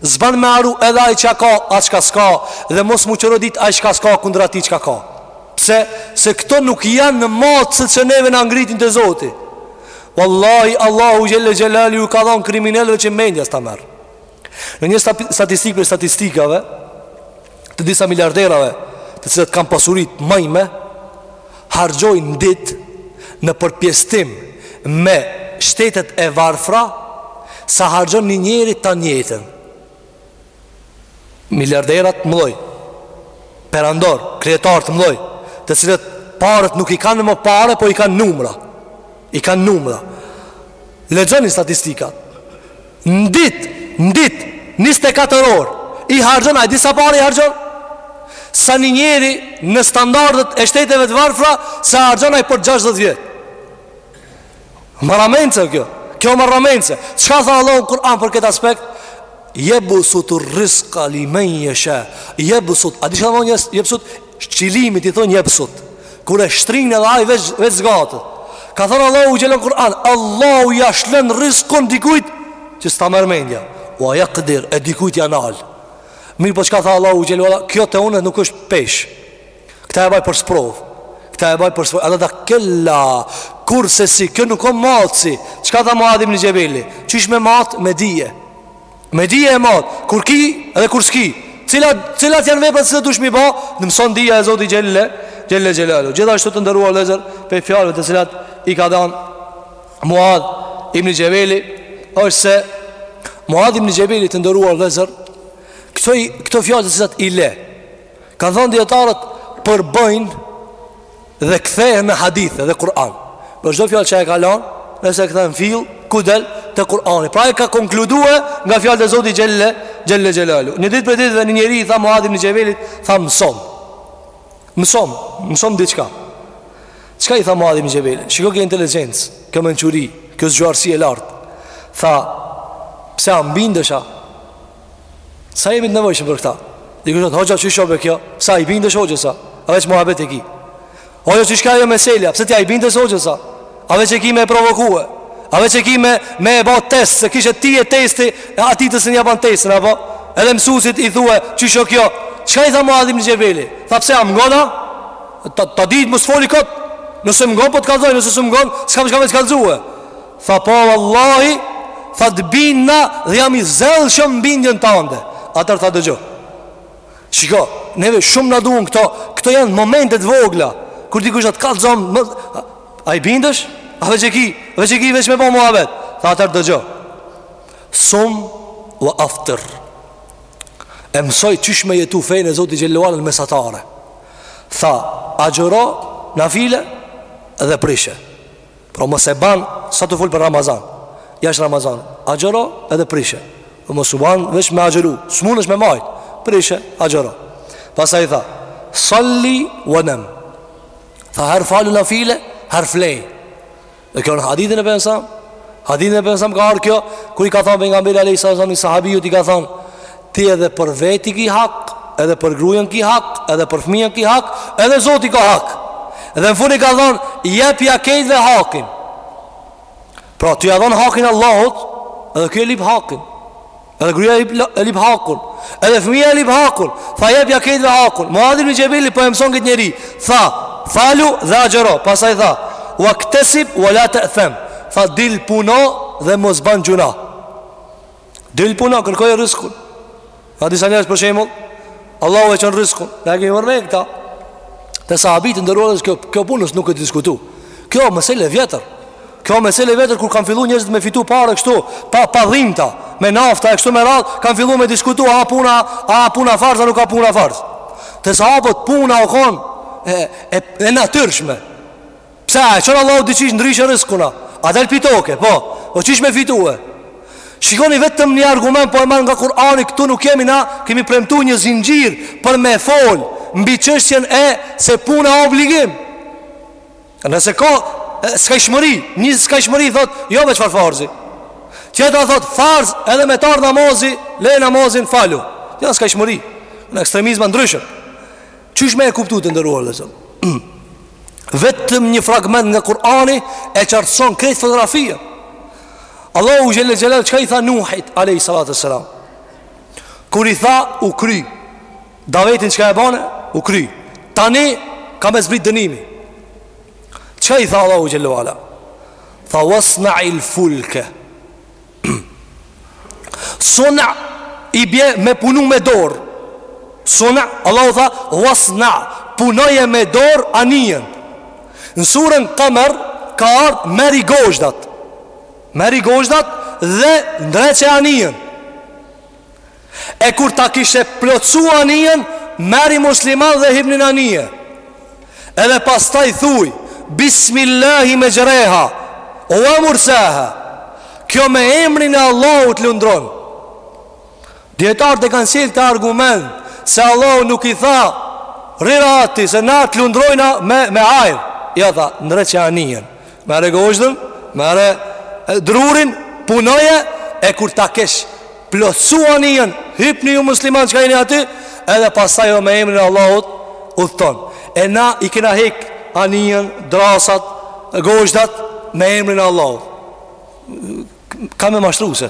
S'ban me harru edhe ai çka ka atë çka s'ka dhe mos m'u çoroditë ai çka s'ka kundra atij çka ka pse se këto nuk janë matëse që neve na ngritin te Zoti Vallahi Allahu xhelle xhelaluhu ju ka dhonë kriminelve që mendja s'ta merr Në një statistikë prej statistikave të disa miliarderave të cilët kanë pasuri të majme harxhojnë n'ditë në përpjestim me shtetet e varfra sa harxhon një njeri të njëjtën miliarderat mdhoj perandorë, kryetarët mdhoj të cilët paret nuk i kanë më pare po i kanë numra i kanë numra lexoni statistikat Në ditë, në ditë, njëzet e katër orë, i harxhon, a e di sa pare i harxhon? Sa një njeri në standardet e shteteve të varfra, s'e harxhon ai për 60 vjet. Marramendëse kjo, kjo marramendëse. Çka tha Allahu në Kur'an për këtë aspekt? Jebsutu rrizka limen jesha, jebsut, a di çka thonë jebsut? Qilimit i thonë jebsut Kur e shtrin edhe ai veç, veç zgatet Ka thënë Allahu xhel n'Kur'an Allahu ja shlën rizkun dikujt Që s'ta merr mendja Ue jakdir e dikujt ja nal Mirëpo çka ka thënë Allahu xhel Kjo te unë nuk është peshë Këta e baj për sprovë Këta e baj për sprovë Edhe tha kella Kurrsesi kjo nuk o matësi Çka ka thënë Muadh ibni Xhebeli Qysh me matë me dije Me dije e mat, kur ki dhe kur s'ki. Cilat cilat janë veprat që duhesh m'i ba? Na mëson dija e Zotit Xhelle, Xhelle Xhelalu. Gjithashtu të nderuar vllezër, prej fjalëve të cilat i ka thënë Muadh ibn Xhebeli, është se Muadh ibn Xhebeli të nderuar vllezër, këto këto fjalë të cilat i le Kanë thënë dijetarët përbëjnë dhe kthehen në hadithe dhe Kur'an. Për çdo fjalë që e ka lënë, nëse e kthen fill, ku del te Kur'ani. Pra e ka konkluduar nga fjalët e Zotit Xhelle Xhelle Xhelalu. Një ditë prej ditëve një njeri i tha Muadh ibni Xhebelit, tha mësom. Mësom, mësom diçka. Çka i tha Muadh ibni Xhebeli? Shiko kjo inteligjencë, kjo mençuri, kjo zgjuarsi e lartë. Tha, pse a m'bindesh a? Sa jemi të nevojshëm për këta? Dikush thotë, "Hoxha qysh o be kjo? Pse a i bindesh hoxhës a? A veç muhabet e ki?" Hoxha qysh o kjo meselja, pse ti a i bindesh hoxhës a? A veç e ki me provokue? A veç e ki me me e bë test se kishe ti e testi e atij të sin ja ban testin apo? Edhe mësuesit i thue, "Qysh o kjo?" Çka i tha Muadh ibn Xhebeli? Tha, "Pse a më ngon a? Ta ta di mos foli kot. Nëse më ngon po të kallzoj, nëse s'më ngon, s'kam çka me të kallzue." Tha po vallahi Tha të bindna dhe jam i zellshëm në bindjen tande Atër tha dëgjo Shiko, neve shumë na duhen këto Këto janë momentet e vogla Kur dikush të kallëzon më... A i bindesh? A veç e ki? A veç e ki veç me bo muhabet? Tha atër dëgjo Sum wa aftir E mësoi qysh me jetu fenë e Zotit Xhelle ve Ala në mesatare Tha, agjëro nafile dhe prishe Pra mos e ban s'jam tu fol për Ramazan. Jashtë Ramazan, agjëro edhe prishe. Po mos u ban veç me agjëru, s'munesh me majt. Prishe, agjëro. Pastaj i tha, "Salli wa nam." Tha herë falu nafile, herë flej. Dhe kjo në hadithin e pensam Hadithin e pensam ka ardh kjo Kur i ka thonë Pejgamberi alejhi selam sahabiut i ka thonë Ti edhe për veti ki hak, edhe për grujën ki hak, edhe për fëmijën ki hak, edhe Zoti ka hak. Dhe në fund i ka thënë, jepja kejtve hakin. Pra, ti ja dhon hakin Allahut, edhe ky e lip hakin. Edhe gruaja e lip hakun, edhe fëmija e lip hakun. Tha jepja kejtve hakun. Muadh ibn Xhebeli po e mëson këtë njeri. Tha, falu dhe agjëro. Pastaj tha, wa ktesib wa la ta'tham. Tha dil puno dhe mos ban gjynah. Dil puno, kërkoje rrëskun Tha disa njerëz për shembull Allahu e çon rrëskun Na e kemi përmend këta Te sahabët e nderuar kjo, kjo punë nuk o diskutu Kjo mesele e vjetër Kjo mesele e vjetër kur kanë fillu njerëzit me fitu pare kështu Pa, pa dhimta Me nafta e kështu me radhë Kanë fillu me diskutu A puna, a puna farz, a nuk a puna farz Te sahabët puna o kon E, e, e natyrshme Pse e çon Allahu diqysh ndryshe rrëskun a A del pi toke, po Po qysh me fitue Shikoni vetëm një argument po e marr nga Kurani Këtu nuk jemi na Kemi premtu një zinxhir Për me fol Mbi çështjen e Se puna obligim Nëse ka Skajshmëri Një skajshmëri thot Jo be çfarë farzi Tjetra thot farz Edhe me tar namazi Le namazin falu Janë skajshmëri Në ekstremizma ndryshe Qysh me e kuptu të nderuar vllezër Vetëm një fragment nga Kurani E qartëson krejt fotografia Allahu Xhelle Xhelaluhu Çka i tha Nuhit alejhi salatu ve selam Kur i tha u kry Davetin çka e bane u kry Tani ka me zbrit dënimi Çka i tha Allahu Xhelle ve Ala Tha wasna il fulke Sona i bje me punu me dorë Sona, Allahu tha Wasna, punoje me dorë anijen Në surën Kamer ka ardhë merri gozhdat Merri gozhdat dhe ndreqe anijen E kur ta kishe plotësu anijen Merri musliman dhe hipni në anije Edhe pastaj thuj Bismillahi mexhreha ue murseha Kjo me emrin e Allahut lundron Dijetarët e kanë sjellë këtë argument Se Allahu nuk i tha Rri rahat ti se na të lundrojna me, me ajër Jo tha, ndreqe anijen Merre gozhdën, merre drurin, punoje E kur ta kesh plotësu anijen Hypni ju musliman çka jeni aty Edhe pastaj dhe me emrin e Allahut udhton E na i kena hek anijen, drrasat, gozhdat Me emrin e Allahut Ka me mashtru se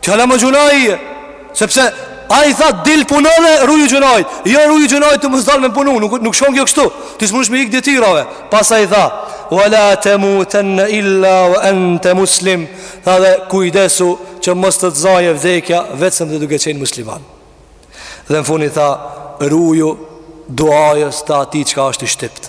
Ti hala me gjynahe Sepse ai tha dil puno e ruju gjynahit Jo ruju gjynahit të mos dalë me punu Nuk, nuk shkon kjo kështu Ti s'munesh me ik detyrave Pastaj tha Ve la temutenne illa ve ente muslim Tha dhe kujdesu që mos të të zaje vdekja Vetëm dhe duke qenë musliman Dhe në fund i tha Ruju duajes të atij çka është i shtypt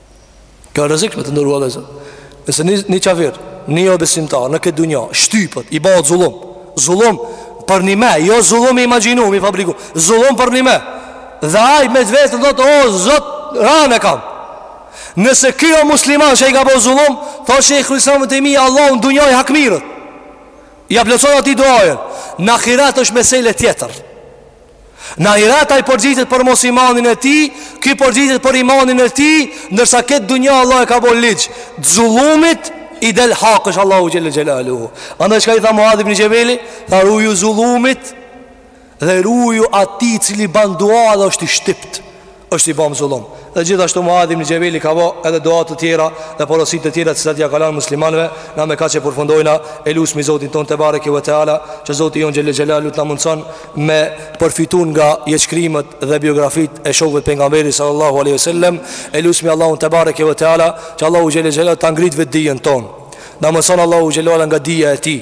Kjo e rrezikshme të nderuar vllezër Nëse një, një qafir, një jobesimtar në këtë dunja Shtypet, i bëhet zullum Zullum përnime, jo zullum i imagjinum, i fabrikum Zullum përnime Dhe ai me veten thotë, o Zot, ran e kam Nëse ky musliman që i ka bo zullum Tha shejhul islam ibn Tejmije, Allahu në dunja i hakmerret Ja plotëson atij duajen Në ahiret është mesele tjetër Në ahiret ai përgjigjet për mos imanin e tij, ky përgjigjet për imanin e tij, ndërsa këtë dunja Allahu e ka bo ligj. Zullumit i del hakesh Allahu xhelle xhelaluhu. Andaj çka i tha Muadh ibn Xhebeli, tha ruju zullumit dhe ruju atij i cili ban dua dhe është i shtyptë. është i bam zullum. Dhe gjithashtu Muadh ibn Xhebeli ka bo edhe dua të tjera dhe porosi të tjera të cilat ia ka lan muslimanëve, na me kaq e përfundojna, e lusmi Zotin tonë tebareke ve teala, që Zoti jonë xhelle xhelalu të na mundson me përfitu nga jetëshkrimet dhe biografitë e shokëve të pejgamberit sallallahu alaihi wasallam, e lusmi Allahun tebareke ve teala që Allahu xhelle xhelalu ta ngrit vetëdijen tonë. Na mëson Allahu xhelle xhelalu nga dija e tij.